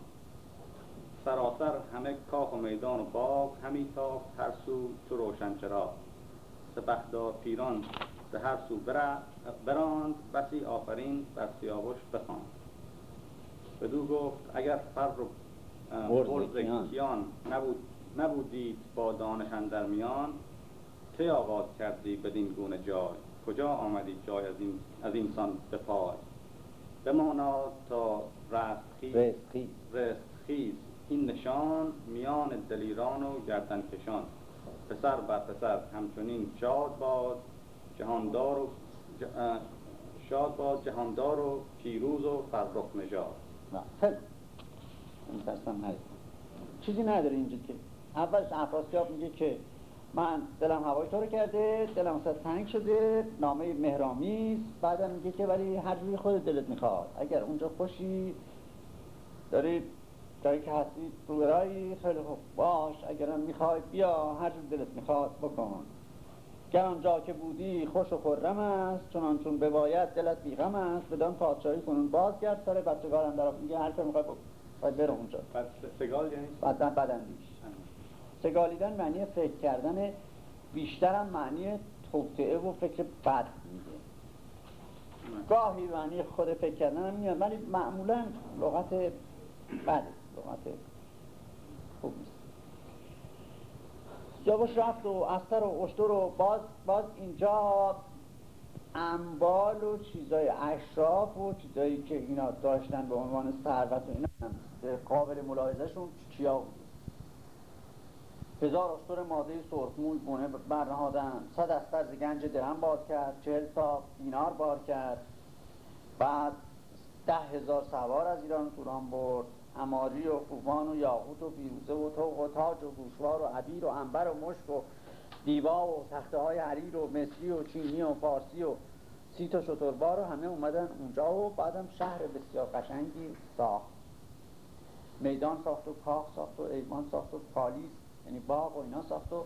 سراسر همه کاخ و میدان و باغ همی تاخت هر سو چو روشن چراغ. سپهدار پیران به هر سو براند بسی آفرین بر سیاوش بخواند. بدو گفت اگر فر و برز کیان. نبود نبودید با دانش اندر میان کی آغاز کردی بدین گونه جای؟ کجا آمدی جای از این از اینسان به پای؟ بمانا تا رستخیز میان دلیران و گردن کشان پسر بر پسر همچنین شاد باد جهاندار و ج- شاد باد جهاندار و پیروز و فرخ نژاد. نه نداره چیزی نداره اینجا که. اولش افراسیاب میگه که من دلم هوای تو رو کرده دلم واسه تنگ شده نامه مهرامیز بعدم میگه که ولی هر خود دلت می‌خواد. اگر اونجا خوشی داری جایی که هستی تو برایی خیلی خوب. باش اگرم می‌خوای بیا هر جور دلت می‌خواد بکن. گر آنجا که بودی خوش و خرم است چنان چون بباید دلت بیغم است. بدان پادشاهی کنون بازگرد سر بچگار اندر میگه هر که می‌خوای باید بره اونجا. سگال یعنی بعدا بدندیش. سگالیدن معنی فکر کردن. بیشترم معنی توطعه و فکر بد میده گاهی معنی خود فکر کردن هم میاد ولی معمولا لغت بده. لغت خوب نیست. سیاوش رفت و استر و اشتر و باز, باز اینجا اموال و چیزای اشراف و چیزایی که اینا داشتن به عنوان ثروت و اینا قابل ملاحظهشون چیا بود؟ هزار اشتر ماده سرخموی بونه برنهادن صد استر ز گنج درهم باز کرد چهل تا دینار بار کرد. بعد ده هزار سوار از ایران توران برد. اماری و خوبان و یاقوت و فیروزه و توق و تاج و گوشوار و عبیر و انبر و مشک و دیبا و تخته های حریر و مصری و چینی و فارسی و سی تا شتربار رو همه اومدن اونجا و بعدم شهر بسیار قشنگی ساخت. میدان ساخت و کاخ ساخت و ایوان ساخت و پالیس یعنی باغ و اینا ساخت و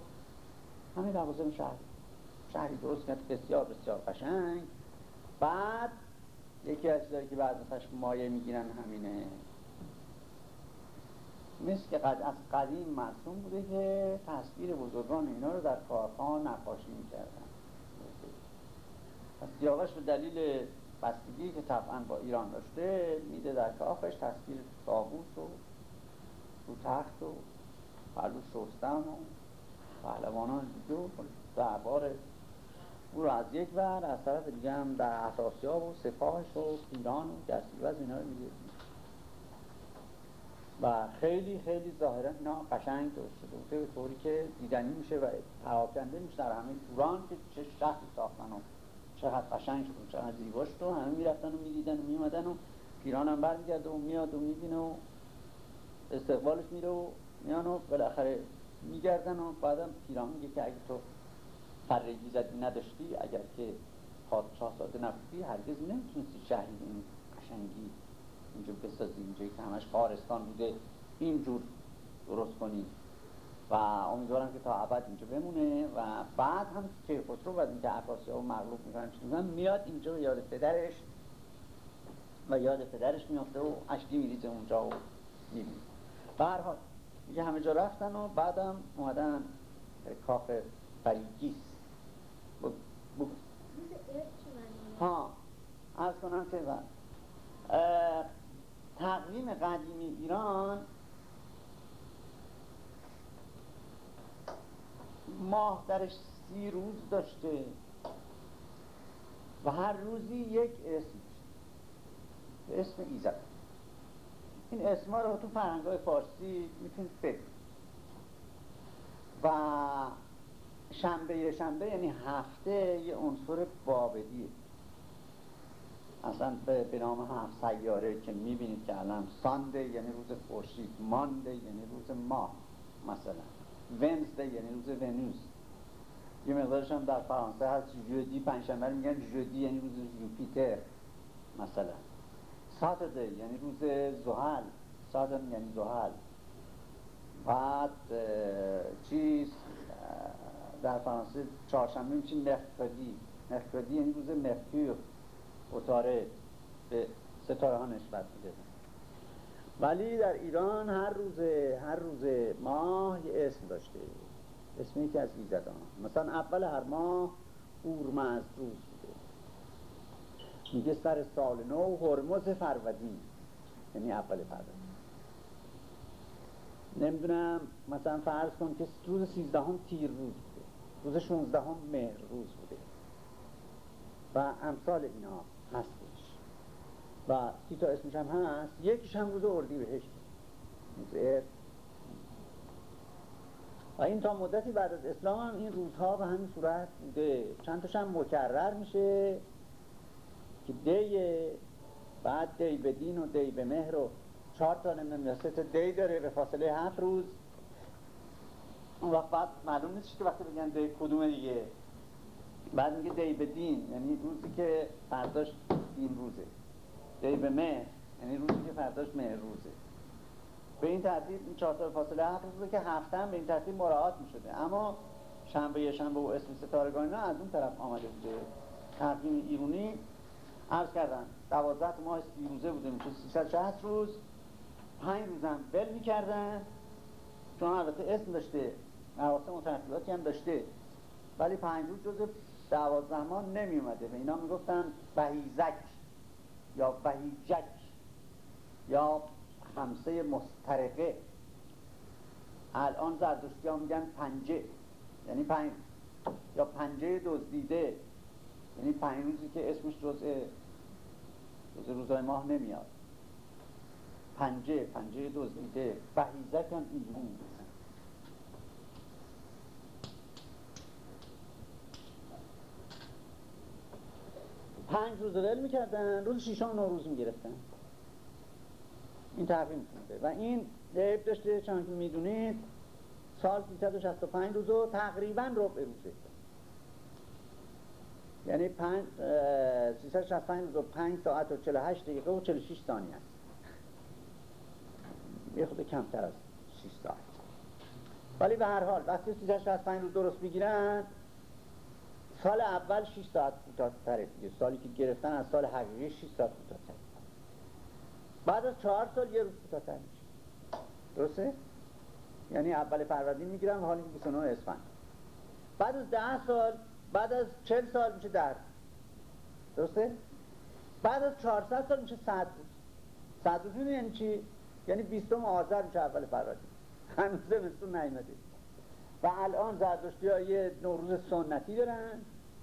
همه لوازم شهر شهری درست کرد. بسیار بسیار قشنگ. بعد یکی از چیزایی که بعد ازش مایه می‌گیرن همینه. مثل که قد... از قدیم مرسوم بوده که تصویر بزرگان اینا رو در کارها نقاشی می‌کردن. پس سیاوش به دلیل بستگی که طبعا با ایران داشته میده در کاخش تصویر تابوت و رو تخت و پهلو شستن و پهلوانان دیگه و دربار او رو از یک ور از طرف دیگه هم در افراسیاب و سپاهش و پیران و گرسیوز اینا رو میده. و خیلی خیلی ظاهرا اینا قشنگ درست شده. به طوری که دیدنی میشه و پراکنده میشه در همه توران که چه شهری ساختن و چقدر قشنگ شد و چقدر زیبا و همه می‌رفتن و می‌دیدن و میمدن و پیران هم برمیگرده و میاد و می‌بینه و استقبالش میره و میان و بالاخره میگردن و بعدم پیران میگه که اگه تو فرگی زدی نداشتی اگر که پادشاه ساده نبودی هرگز نمی‌تونستی شهری این قشنگی اینجا بسازی اینجایی که همش خارستان بوده اینجور درست کنی و امیدوارم که تا ابد اینجا بمونه و بعد هم که خسرو بعد اینکه افراسی ها مغلوب می‌کنن چیز می‌کنن میاد اینجا به یاد پدرش و یاد پدرش میافته و اشکی میریزه اونجا و می‌بینه. به هر حال همه جا رفتن و بعدم اومدن کاخ فریگیس؟ ها از کنم که بعد اه، تقویم قدیمی ایران ماه درش سی روز داشته و هر روزی یک اسم به اسم ایزد. این اسما رو تو فرهنگ‌های فارسی می‌تونید ببینید و شنبه شنبه یعنی هفته یه عنصر بابدیه. اصلا به, نام هفت سیاره که می‌بینید که الان سانده یعنی روز خورشید مانده یعنی روز ماه مثلا ونزده یعنی روز ونوس یه مقدارش هم در فرانسه هست جودی پنجشنبه میگن جودی یعنی روز یوپیتر مثلا. ساترده یعنی روز زحل. سادن یعنی زحل. بعد چیز در فرانسه چهارشنبه میشه مرکردی مرکردی یعنی روز مرکور اتاره به ستاره ها نسبت میده ولی در ایران هر روز هر روز ماه یه اسم داشته. اسم یکی از ایزدان مثلا اول هر ماه اورمز روز بوده میگه سر سال نو هرمز فرودین یعنی اول فرودین نمی‌دونم مثلا فرض کن که روز سیزدهم تیر روز بوده. روز شونزدهم مهر روز بوده. و امثال اینا. هستش. و سی تا اسمش هم هست؟ یکیش هم روز اردی بهشت. و این تا مدتی بعد از اسلام هم این روزها به همین صورت بوده. چند تاش هم مکرر میشه که دی بعد دی به دین و دی به مهر و چهار تا نمی‌دونم سه تا دی داره به فاصله هفت روز. اون وقت بعد معلوم نیست که وقتی بگن دی کدومه دیگه. بعد میگه دی به دین یعنی روزی که فرداش دین روزه. دی به مهر یعنی روزی که فرداش مهر روزه. به این ترتیب این چهار فاصله هفت روزه که هفتم به این ترتیب مراعات می‌شده. اما شنبه یه شنبه و اسم ستارگان اینا از اون طرف آمده بوده. تقویم ایرونی عرض کردن دوازده ماه سی روزه بوده میشه 360 روز. پنج روزم ول می‌کردن. چون البته اسم داشته مراسم و ترتیباتی هم داشته. ولی پنج روز جز دوازده ماه نمی اومده به اینا می‌گفتن بهیزک یا بهیجک یا خمسه مسترقه. الان زردشتی ها میگن پنجه. یعنی پنج یا پنجه دزدیده. یعنی پنج روزی که اسمش جزء جزء روزای ماه نمیاد. پنجه پنجه دزدیده. بهیزک هم اینجوری. پنج روز ول می‌کردن روز شیشان نوروز می‌گرفتن. این تقویم کنده و این عیب داشته چون که می‌دونید سال 365 روز و تقریبا ربع روزه یعنی 365 روز و 5 ساعت و 48 دقیقه و 46 ثانیه است. یه خود کمتر از 6 ساعت. ولی به هر حال وقتی 365 روز درست می‌گیرن سال اول 6 ساعت کوتاه‌تره دیگه. سالی که گرفتن از سال حقیقی 6 ساعت کوتاه‌تره. بعد از چهار سال یه روز کوتاه‌تر میشه. درسته؟ یعنی اول فروردین می‌گیرن حالی که 29 اسفند. بعد از ده سال بعد از 40 سال میشه در. درسته؟ بعد از 400 سال میشه 100 روز. 100 روز یعنی چی؟ یعنی 20 آذر میشه اول فروردین. هنوز زمستون نیومده. و الان زردشتی ها یه نوروز سنتی دارن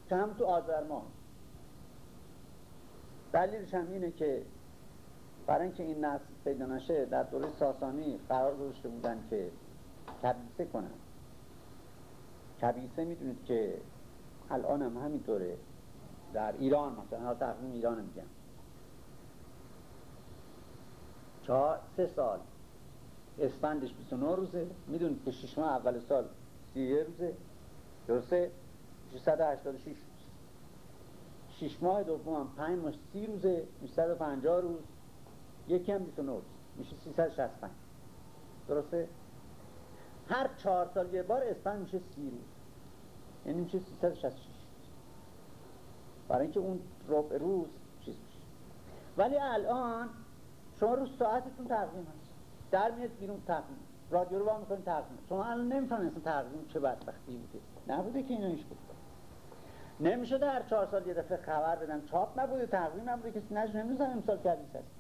که هم تو آذر ماه دلیلش هم اینه که برای اینکه این نسل پیدا نشه در دوره ساسانی قرار گذاشته بودن که کبیسه کنن. کبیسه می‌دونید که الان هم همینطوره. در ایران مثلا تقویم ایران میگم. چهار سه سال. اسفندش 29 روزه. می‌دونید که شش ماه اول سال 31 روزه. درسته؟ 686 روز. شش ماه دوم هم 5 ماه 30 روزه میشه 150 روز. یکی هم 29 روز. میشه 365 درسته؟ هر چهار سال یه بار اسفند میشه 30 روز. یعنی میشه 366 برای اینکه اون ربع روز چیز میشه. ولی الان شما رو ساعتتون تقویم هست. در میاد بیرون تقویم. رادیو رو با می‌کنید تقویم شما الان نمی‌فهمید تقویم چه بدبختی بوده. نبوده که اینا هیچ نمیشه در چهار سال یه دفعه خبر بدن. چاپ نبوده تقویم نبوده. کسی نش نمی‌دونن امسال کردیس هست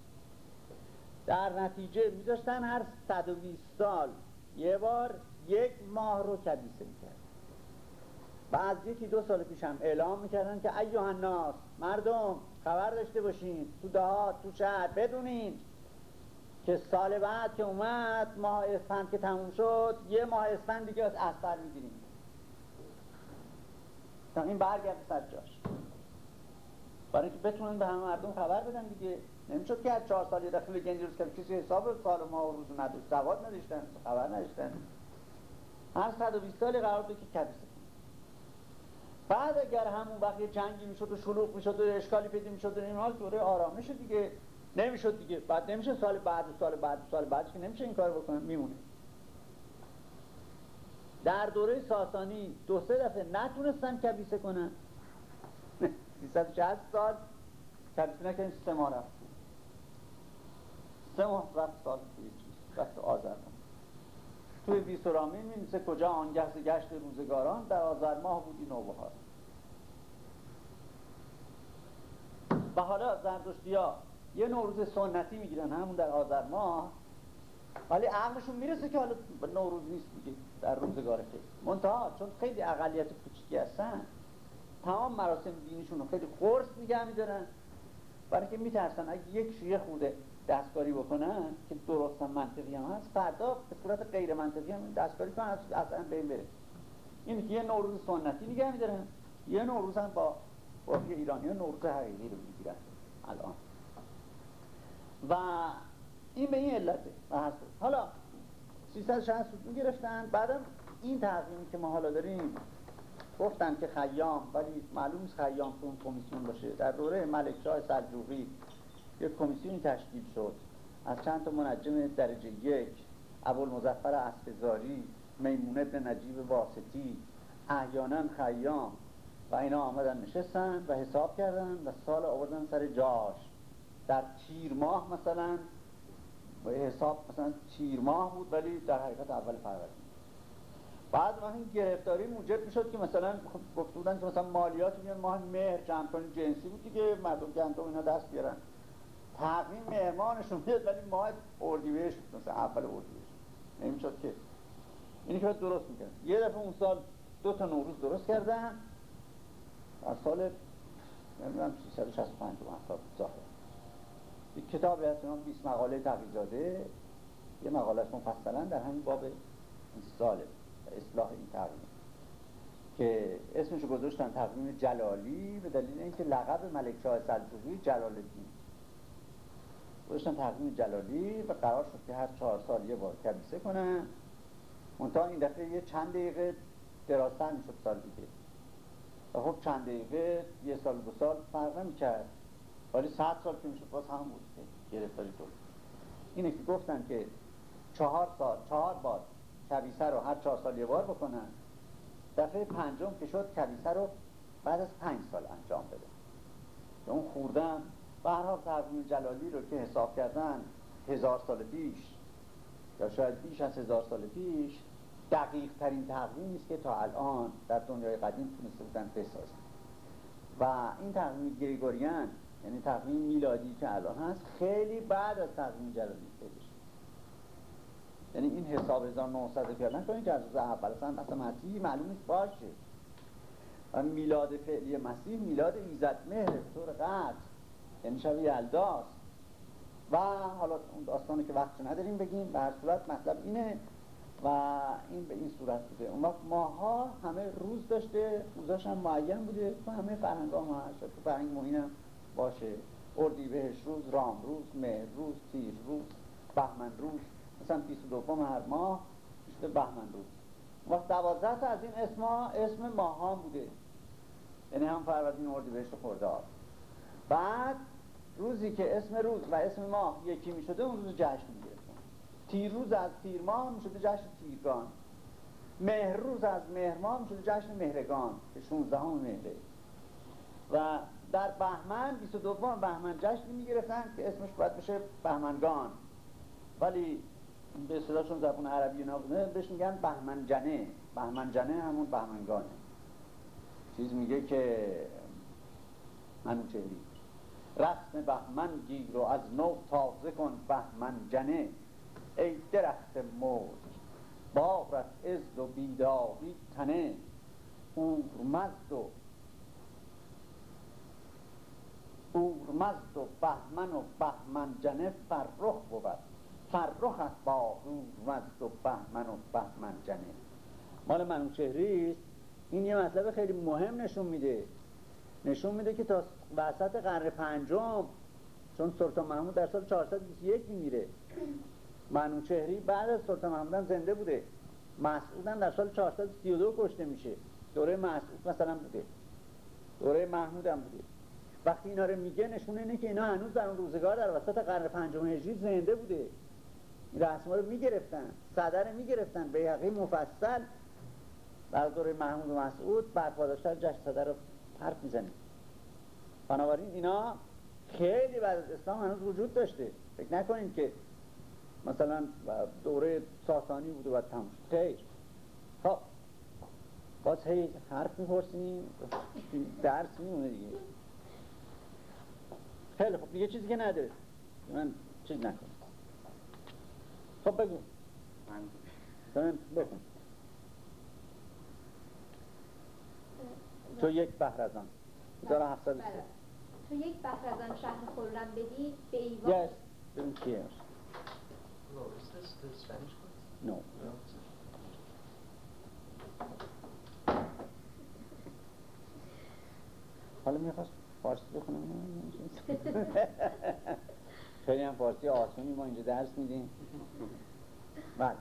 در نتیجه میذاشتن هر 120 سال یه بار یک ماه رو کدیسه می‌کرد و از یکی دو سال پیش هم اعلام می‌کردن که ایوه الناس مردم خبر داشته باشین. تو دهات تو شهر بدونین. که سال بعد که اومد ماه اسفند که تموم شد یه ماه اسفند دیگه از اصفر می‌گیریم. تا این برگرد سر جاش. برای اینکه بتونن به همه مردم خبر بدن دیگه. نمی‌شد که از چهار سال یه دفعه بگن روز که کسی حساب سال و ماه و روز نداشت سواد نداشتن خبر نداشتن. هر 120 سال قرار بود که کبیسه بعد اگر همون وقت جنگی می‌شد و شلوغ می‌شد و اشکالی پیدا می‌شد و این حال دوره آرامش دیگه. نمی‌شد دیگه. بعد نمیشه سال بعد سال بعد سال بعدش که نمیشه این کار بکنه. میمونه. در دوره ساسانی دو سه دفعه نتونستن کبیسه کنن. 360 سال کبیسه نکنن سه ماه رفت. سه ماه وقت سال توی چیز وقت آذر توی بیسرامی می کجا آنگه گشت روزگاران در آذر ماه بودی نوبهار. و حالا زردشتی ها یه نوروز سنتی می‌گیرن همون در آذر ماه. ولی عقلشون می‌رسه که حالا نوروز نیست دیگه در روزگار خیلی. منتها چون خیلی اقلیت کوچیکی هستن تمام مراسم دینیشون رو خیلی قرص نگه میدارن. برای که میترسن اگه یک شیعه خوده دستکاری بکنن که درست هم منطقی هم هست فردا به صورت غیر منطقی هم دستکاری کنن اصلا بین بره این که یه نوروز سنتی نگه میدارن یه نوروز هم با باقی ایرانی نوروز حقیقی رو می‌گیرن. الان. و این به این علته حالا 360 سود می‌گرفتن بعدم این تقویمی که ما حالا داریم گفتن که خیام ولی معلوم نیست خیام تو اون کمیسیون باشه. در دوره ملک شاه سلجوقی یک کمیسیونی تشکیل شد. از چند تا منجم درجه یک ابوالمظفر اسفزاری میمون ابن نجیب واسطی احیانا خیام. و اینا آمدن نشستن و حساب کردن و سال آوردن سر جاش. در تیر ماه مثلا و حساب مثلا تیر ماه بود ولی در حقیقت اول فروردین بعد وقتی گرفتاری موجب می‌شد که مثلا گفته بودن که مثلا مالیات میان ماه مهر جمع کنیم جنسی بود دیگه مردم گندم اینا دست بیارن. تقویم مهمانشون میاد ولی ماه اردیبهشت مثلا اول اردیبهشت نمی‌شد که اینی که درست می‌کرد. یه دفعه اون سال دو تا نوروز درست کردن. از سال نمی‌دونم 365 تو ظاهر یک کتابی هست 20 مقاله تقییزاده یه مقالهش مفصلا در همین باب این اصلاح این تقویم. که اسمشو گذاشتن تقویم جلالی به دلیل اینکه لقب ملک شاه سلجوقی جلال الدین. گذاشتن تقویم جلالی و قرار شد که هر چهار سال یه بار کبیسه کنن. منتها این دفعه یه چند دقیقه درازتر می‌شد سال دیگه. و خب چند دقیقه یه سال دو سال فرق نمی‌کرد. ولی صد سال که می‌شد باز هم بود گرفتاری تو. اینه که گفتن که چهار سال چهار بار کبیسه رو هر چهار سال یه بار بکنن. دفعه پنجم که شد کبیسه رو بعد از پنج سال انجام بده. اون خوردن به هر حال جلالی رو که حساب کردن هزار سال پیش یا شاید بیش از هزار سال پیش دقیق ترین تقویمی است که تا الان در دنیای قدیم تونسته بودن بسازن. و این تقویم گریگوریان یعنی تقویم میلادی که الان هست خیلی بعد از تقویم جلالی پیدا یعنی این حساب 1900 کردن کنید که از روز اول اصلا مثلا مسیحی معلوم نیست باشه. و میلاد فعلی مسیح میلاد ایزد مهر طور قدر یعنی شب یلداست و حالا اون داستانی که وقت نداریم بگیم به هر صورت مطلب اینه و این به این صورت بوده. اون وقت ماها همه روز داشته روزاش هم معین بوده. تو همه فرهنگ ها تو فرهنگ محین باشه. اردی بهش روز رام روز مهر روز تیر روز بهمن روز. مثلا 22 هر ماه میشه بهمن روز. وقت دوازده تا از این اسما اسم ماهان بوده. یعنی هم فروردین اردیبهشت و خرداد بعد روزی که اسم روز و اسم ماه یکی می شده اون روز جشن می تیر روز از تیر ماه می شده جشن تیرگان. مهر روز از مهر ماه می شده جشن مهرگان که 16 هم مهره. و در بهمن 22 بهمن جشنی می گرفتن که اسمش باید بشه بهمنگان. ولی به اصطلاحشون زبان عربی نبوده بهش میگن بهمنجنه. بهمنجنه همون بهمنگانه. چیز میگه که منوچهری. رسم بهمن گیر و از نو تازه کن بهمنجنه. ای درخت موج باغرت ازد و بیداری تنه. اورمزد و اورمزد و بهمن و بهمنجنه فرخ بود. فرخ است با مزد و بهمن و بهمن جنه مال منوچهری است. این یه مطلب خیلی مهم نشون میده. نشون میده که تا وسط قرن پنجم چون سلطان محمود در سال 421 میمیره منوچهری بعد از سلطان محمود زنده بوده. مسعودم در سال 432 کشته میشه. دوره مسعود مثلا بوده. دوره محمود هم بوده. وقتی اینا رو میگه نشون اینه که اینا هنوز در اون روزگار در وسط قرن پنجم هجری زنده بوده. رسما رو می‌گرفتن صدر می‌گرفتن. به یقی مفصل در دوره محمود و مسعود برپاداشتر جشن صدر رو حرف می‌زنیم بنابراین اینا خیلی بعد از اسلام هنوز وجود داشته. فکر نکنید که مثلا دوره ساسانی بوده و تموم خیر. خب. باز هی حرف می‌پرسیم درس میمونه دیگه. خیلی خب دیگه چیزی که نداره من چیز نکنم. خب بگو. من بکن تو یک بحر از آن 1703 بله. تو یک بحر از آن شهر خرم بدید به ایوان Yes. ببین چیه No, is this the Spanish one? No. No. حالا می‌خواست فارسی بخونم. خیلی هم فارسی آسونی ما اینجا درس میدیم. بله.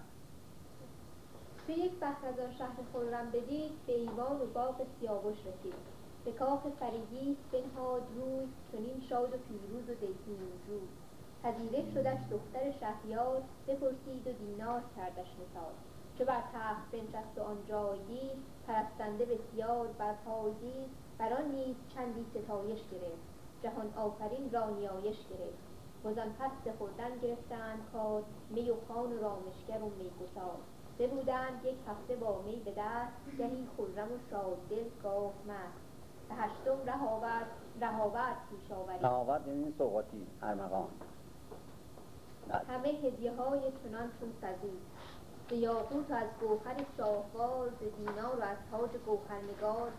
تو یک بحر از آن شهر خرم بدید به ایوان و باغ سیاوش رسید به کاخ فریدی بنهاد روی چنین شاد و پیروز و دلسوز روی پذیره شدش دختر شهریار بپرسید و دینار کردش نثار. چو بر تخت بنشست و آن جای دید پرستنده بسیار بر پای دید بر آن نیز چندی ستایش گرفت. جهان آفرین را نیایش گرفت. وزان پس خوردن گرفتند کار می و خوان و رامشگر و میگسار ببودند یک هفته با می به دست گهی خرم و شاددل گاه مست. به هشتم ره آورد ره آورد پیش آورید. تهاورد یعنی سوقاتی ارمغان. بله. همه هدیه های چنان چون سزید. ز یاقوت و از گوهر شاهوار ز دینار و از تاج گوهرنگار.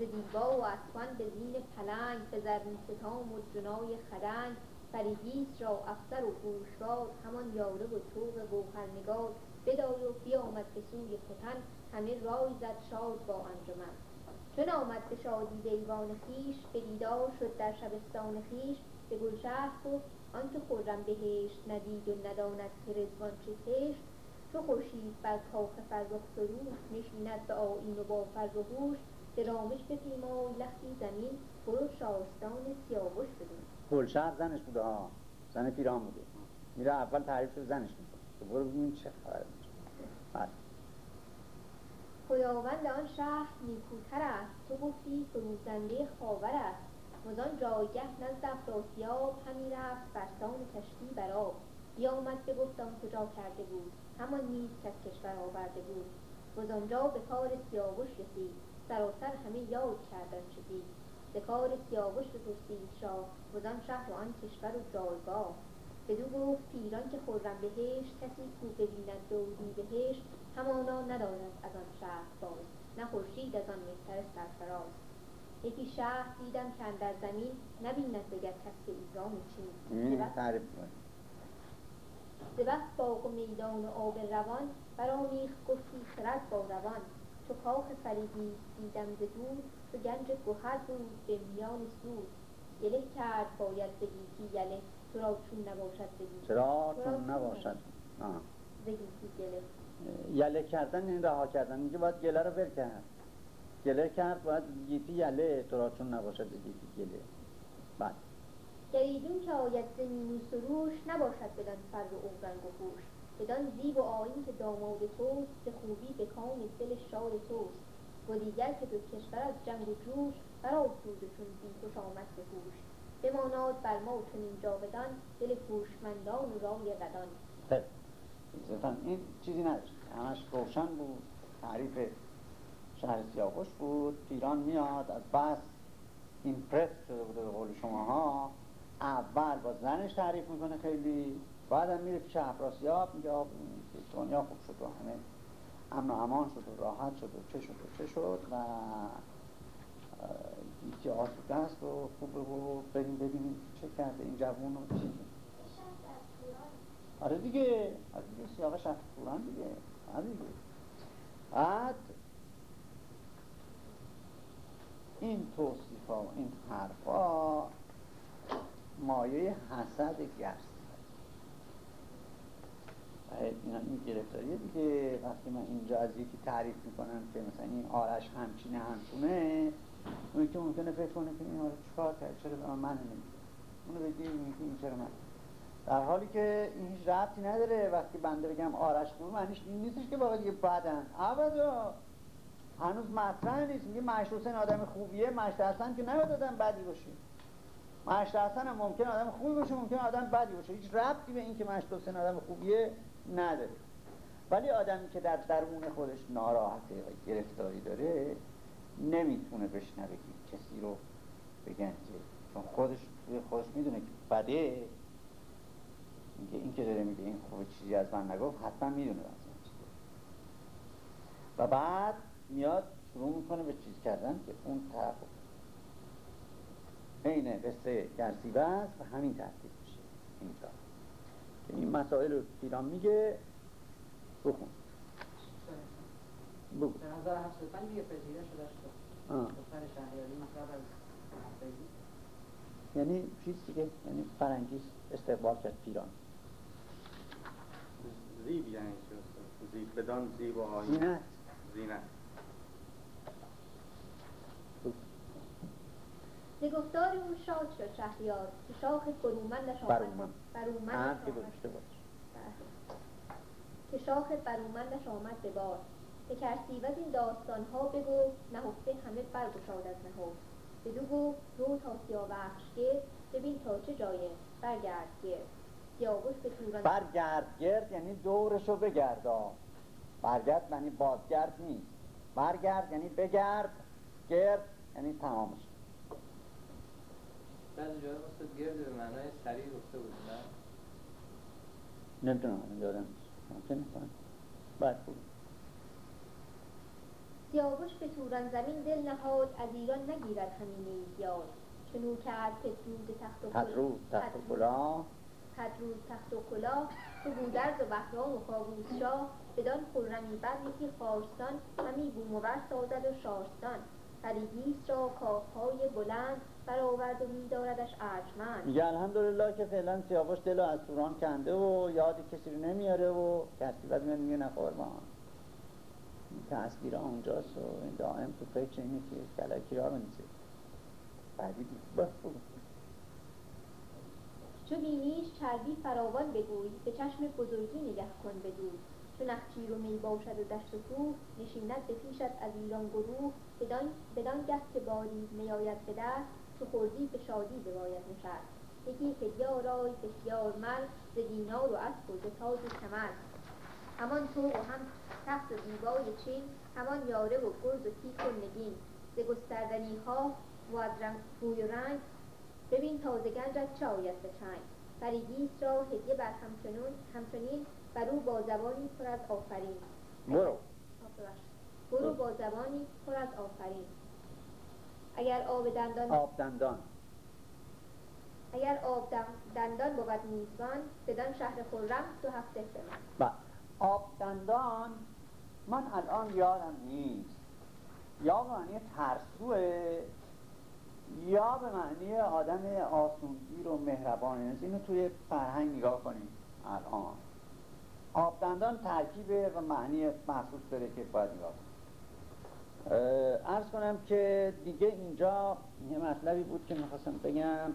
ز دیبا و اسپان به زین پلنگ به زرین ستام و جنای خدنگ. فریدیس را افسر و گوشوار همان یاره و طوق گوهرنگار. بدای و بیامد به سوی ختن همه رای زد شاد با انجمن. چون آمد به شادی دیوان خویش به دیدار شد در شبستان خویش. به گلشهر گفت آنکه خرم بهشت ندید و نداند که رضوان چه چو خورشید بر کاخ فرخ سروش نشیند به آیین و با فر و هوش به رامش بپیمای لختی زمین برو شاستان سیاوش بدین گلشهر زنش بوده ها. زن پیران بوده. میره اول تعریف رو زنش می‌کنه. که برو ببین چه خبر بله. خداوند آن شهر نیکوتر است. تو گفتی فروزنده خاور است. وزان جایگه نزد افراسیاب همی رفت برسان کشتی بر آب. بیامد بگفت آن کجا کرده بود. همان نیز کز کشور آورده بود. وزانجا به کار سیاوش رسید. سراسر همه یاد کردن چه ز کار سیاوش بپرسید شاه. وزان شهر و آن کشور و جایگاه. بدو گفت پیران که خرم بهشت کسی کو ببیند دودی بهشت همانا ندارد از آن شهر باز. نه خورشید از آن مهتر سرفراز. یکی شهر دیدم که اندر زمین نبیند دگر کس به ایران چین. ز ز بس باغ و میدان و آب روان برآمیخت گفتی خرد با روان. چو کاخ فریدی دیدم ز دور چو گنج گهر بود به میان سور گله کرد باید ز گیتی یله تو را چون نباشد ز گیتی. چرا؟ چون نباشد. ز گیتی گله. یله کردن این رها کردن. میگه باید گله رو ول کرد. گله کرد باید گیتی یله تو را چون نباشد ز گیتی گله. بله گریدون که آید ز نیم و سروش نباشد بدان فر و اورنگ و هوش. بدان زیب و آیین که داماد توست ز خوبی به کام دل شاد توست. و دیگر که دو کشور از جنگ و جوش برآسود و چون بیهوش آمد به هوش بماناد بر ما چنین جاودان دل هوشمندان و رای ردان عزتاً، این چیزی نداشت. همش روشن بود. تعریف شهر سیاوش بود. پیران میاد از بس ایمپرس شده بوده به قول شماها. اول با زنش تعریف می‌کنه خیلی. بعدم میره پیش افراسیاب میگه دنیا خوب شد و همه امن و امان شد و راحت شد و چه شد و چه شد و گیتی آسوده است و خوبه و بریم ببینیم چه کرده این جوون و چی آره دیگه آره دیگه سیاوش از قرآن دیگه آره دیگه. بعد این توصیف ها و این حرفا مایه حسد گرس اینا این گرفتاریه دیگه. وقتی من اینجا از یکی تعریف می‌کنم که مثلا این آرش همچینه همچونه اون که ممکنه فکر کنه که این آرش چیکار کرد چرا به من نمیگه؟ اونو بگی این چرا من. در حالی که این هیچ ربطی نداره. وقتی بنده بگم آرش خوبه معنیش این نیستش که بابا دیگه بدن. ابدا. هنوز مطرح نیست. میگه مشروع حسین آدم خوبیه. حسن که نباید آدم بدی باشه. مشت حسن هم ممکن آدم خوبی باشه ممکن آدم بدی باشه. هیچ ربطی به این که مشت حسین آدم خوبیه نداره. ولی آدمی که در درون خودش ناراحته و گرفتاری داره نمی‌تونه بشنوه که کسی رو بگن که چون خودش توی خودش می‌دونه که بده اینکه این که داره میگه این خوبه چیزی از من نگفت حتما می‌دونه و بعد میاد شروع می‌کنه به چیز کردن که اون طرف عین قصه گرسیبه است و همین ترتیب میشه. اینجا این مسائل رو پیران میگه بخون. بگو. به نظر هفتاد دیگه پذیره شده شد. دختر شهریاری مطلب از یعنی چیز دیگه؟ یعنی فرنگیز استقبال کرد پیران. زیب یعنی چی؟ زیب. بدان زیب و آیین. زینت. ز گفتار او شاد شد شهریار. که شاخ برومندش برومند. آمد برومندش آمد که شاخ برومندش آمد به بار. که کرسیوز این داستان ها بگو نهفته همه برگشاد از نهفت. بدو گفت رو تا سیاوخش گرد ببین تا چه جایه برگرد گرد. سیاوش به توران برگرد گرد یعنی دورشو بگردا. برگرد یعنی بازگرد نیست. برگرد یعنی بگرد گرد یعنی تمامش. گرد به معنای سریع گفته بود نه؟ یادم بعد بود سیاوش به توران زمین دل نهاد از ایران نگیرد همین نیز یاد. چنو کرد پترود تخت و پدرو تخت و کلاه. پدرود تخت و کلاه تو گودرز و بهرام و کاووس شاه. بدان خرمی بر یکی خارستان همی بوم و بر سازد و شارستان. فریدیس را کاخهای بلند برآورد و میداردش ارجمند. میگه الحمدلله که فعلا سیاوش دلو از توران کنده و یاد کسی رو نمیاره و کسی بعد میاد میگه نخور ما تأثیر آنجاست و این دائم تو فکر اینه که کلکی را بنیسه بعدی چو بینیش چربی فراوان بگوی به چشم بزرگی نگه کن بدوی. چو و می باشد و دشت و کوه نشیند به پیشت از ایران گروه بدان گه که باری میآید به دست چو خوردی به شادی بباید نشست یکی هدیه آرای بسیار مر ز دینار و اسب و ز تاج و کمر. همان تو و هم تخت و دیبای چین همان یاره و گرز و تیک و نگین. ز گستردنی ها و از رنگ بوی و رنگ ببین تازه گنجت چه آید به چنگ. فریدیس را هدیه بر همچنین بر او با زبانی پر از آفرین. برو. برو با زبانی پر از آفرین. اگر آب دندان آب دندان. اگر آب دندان بود میزبان بدان شهر خرم دو هفته بمان و آب دندان من الان یادم نیست. یا به معنی ترسوه یا به معنی آدم آسونگیر و مهربانه است اینو توی فرهنگ نگاه کنیم الان. آب دندان ترکیب و معنی محسوس داره که باید نگاه عرض کنم که دیگه اینجا یه مطلبی بود که می‌خواستم بگم.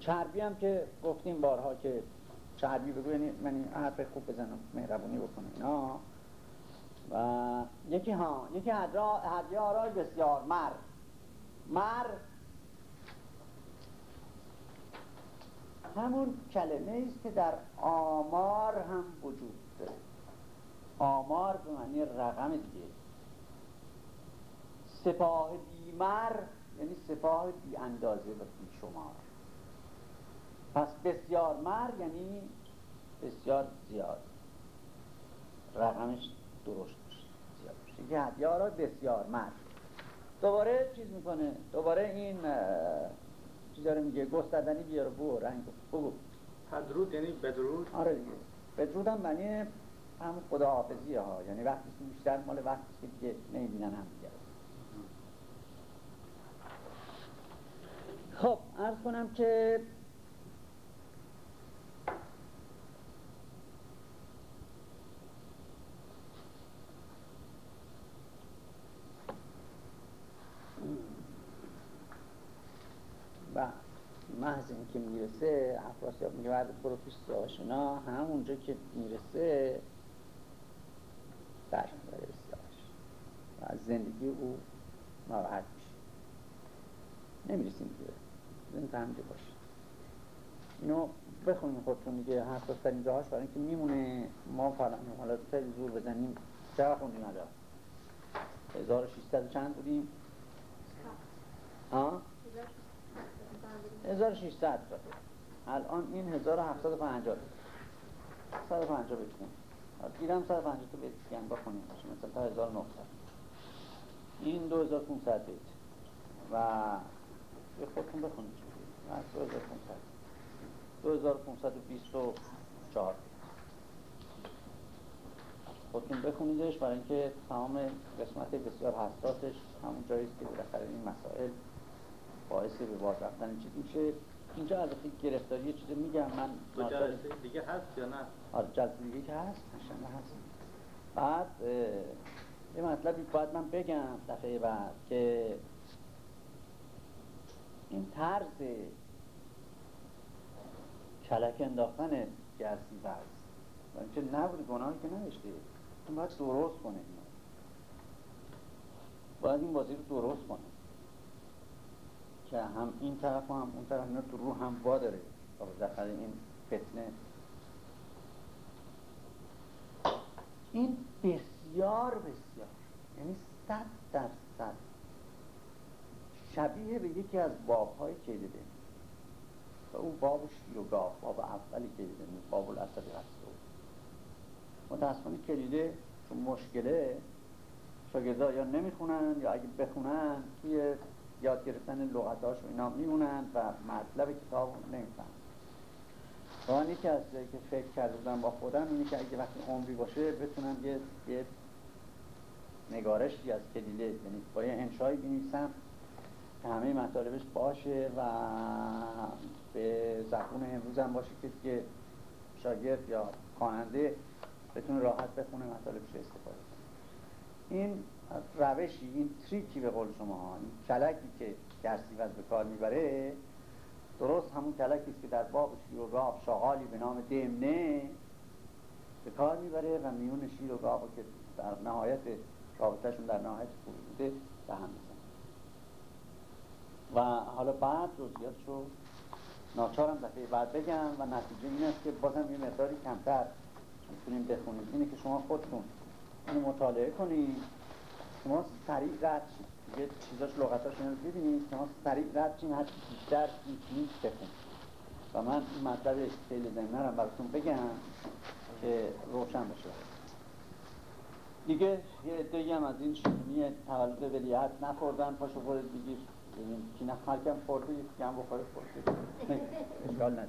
چربی هم که گفتیم بارها که چربی بگو یعنی من حرف خوب بزنم مهربونی بکنم اینا و یکی ها یکی هدیه بسیار مر. مر همون کلمه است که در آمار هم وجود داره. آمار به معنی رقم دیگه. سپاه بیمر یعنی سپاه بی اندازه و بی شمار. پس بسیار مر یعنی بسیار زیاد. رقمش درست که هدیه را بسیار مر دوباره چیز می‌کنه دوباره این اه، چیزا رو میگه گستردنی بیار بو رنگ بگو پدرود یعنی بدرود؟ آره دیگه. بدرود هم معنی هم خداحافظی ها. یعنی وقتی که بیشتر مال وقتی که دیگه نمی‌بینن هم دیگه. خب عرض کنم که و محض اینکه می‌رسه افراسیاب میگه بعد برو پیش سیاوشونا همونجا که می‌رسه بله بسیارش و از زندگی او ناراحت میشه. نمی‌رسیم دیگه این همینجا باشه. اینو بخونیم خودتون دیگه حساس ترین جاهاش برای اینکه میمونه. ما فرمیم حالا خیلی زور بزنیم. چرا خوندیم الان؟ 1600 چند بودیم؟ ها؟ 1600 شد الان این 1750 150 بکن گیرم 150 تا بیت دیگه بخونیم. مثلا تا 1900 این 2500 بیت و به خودتون بخونید. 2500 2524 خودتون بخونیدش برای اینکه تمام قسمت بسیار حساسش همون جایی که بالاخره این مسائل باعث به باز رفتن چیز میشه. اینجا البته گرفتاری یه چیزی میگم من دو جلسه دیگه هست یا نه؟ آره جلسه دیگه که هست نشنه هست. بعد یه مطلبی باید من بگم دفعه بعد که این طرز کلک انداختن گرسی برز و اینکه نبود گناهی که نوشته این باید درست کنه. باید این بازی رو درست کنه. که هم این طرف هم اون طرف اینا تو رو هم وا داره. بالاخره این فتنه. این بسیار بسیار یعنی صد درصد شبیه به یکی از بابهای کلیده. و اون باب شیوگاه باب اولی کلیده باب الاسدی هست متاسفانه کلیده چون مشکله شاگردا یا نمی‌خونن یا اگه بخونن توی یاد گرفتن لغتاش و اینا میمونن و مطلب کتاب نمی‌فهمن. و من یکی از که فکر کرده بودم با خودم اینه که اگه وقتی عمری باشه بتونم یه, یه نگارشی از کلیله یعنی با یه انشایی بنویسم که همه مطالبش باشه و به زبون امروز هم باشه که دیگه شاگرد یا خواننده بتونه راحت بخونه مطالبش استفاده کنه. این روشی این تریکی به قول شما ها این کلکی که گرسیوز به کار می‌بره درست همون کلکی است که در باب شیر و گاب شغالی به نام دمنه به کار می‌بره و میون شیر و گاب که در نهایت رابطهشون در نهایت بوده به هم و حالا بعد جزئیاتشو ناچارم دفعه بعد بگم و نتیجه این است که بازم یه مقداری کمتر می‌تونیم بخونیم. اینه که شما خودتون اینو مطالعه کنید. شما سریع رد یه چیزاش لغتاش رو ببینید. شما سریع رد چین هر بیشتر می‌تونید بخونید و من این مطلب خیلی زمینه براتون بگم که روشن بشه. دیگه یه ادهی هم از این شیرینی تولد ولیت نخوردن. پاشو خودت بگیر. ببین کی نه هر کم خورده یکی هم بخوره خورده. اشکال نداره.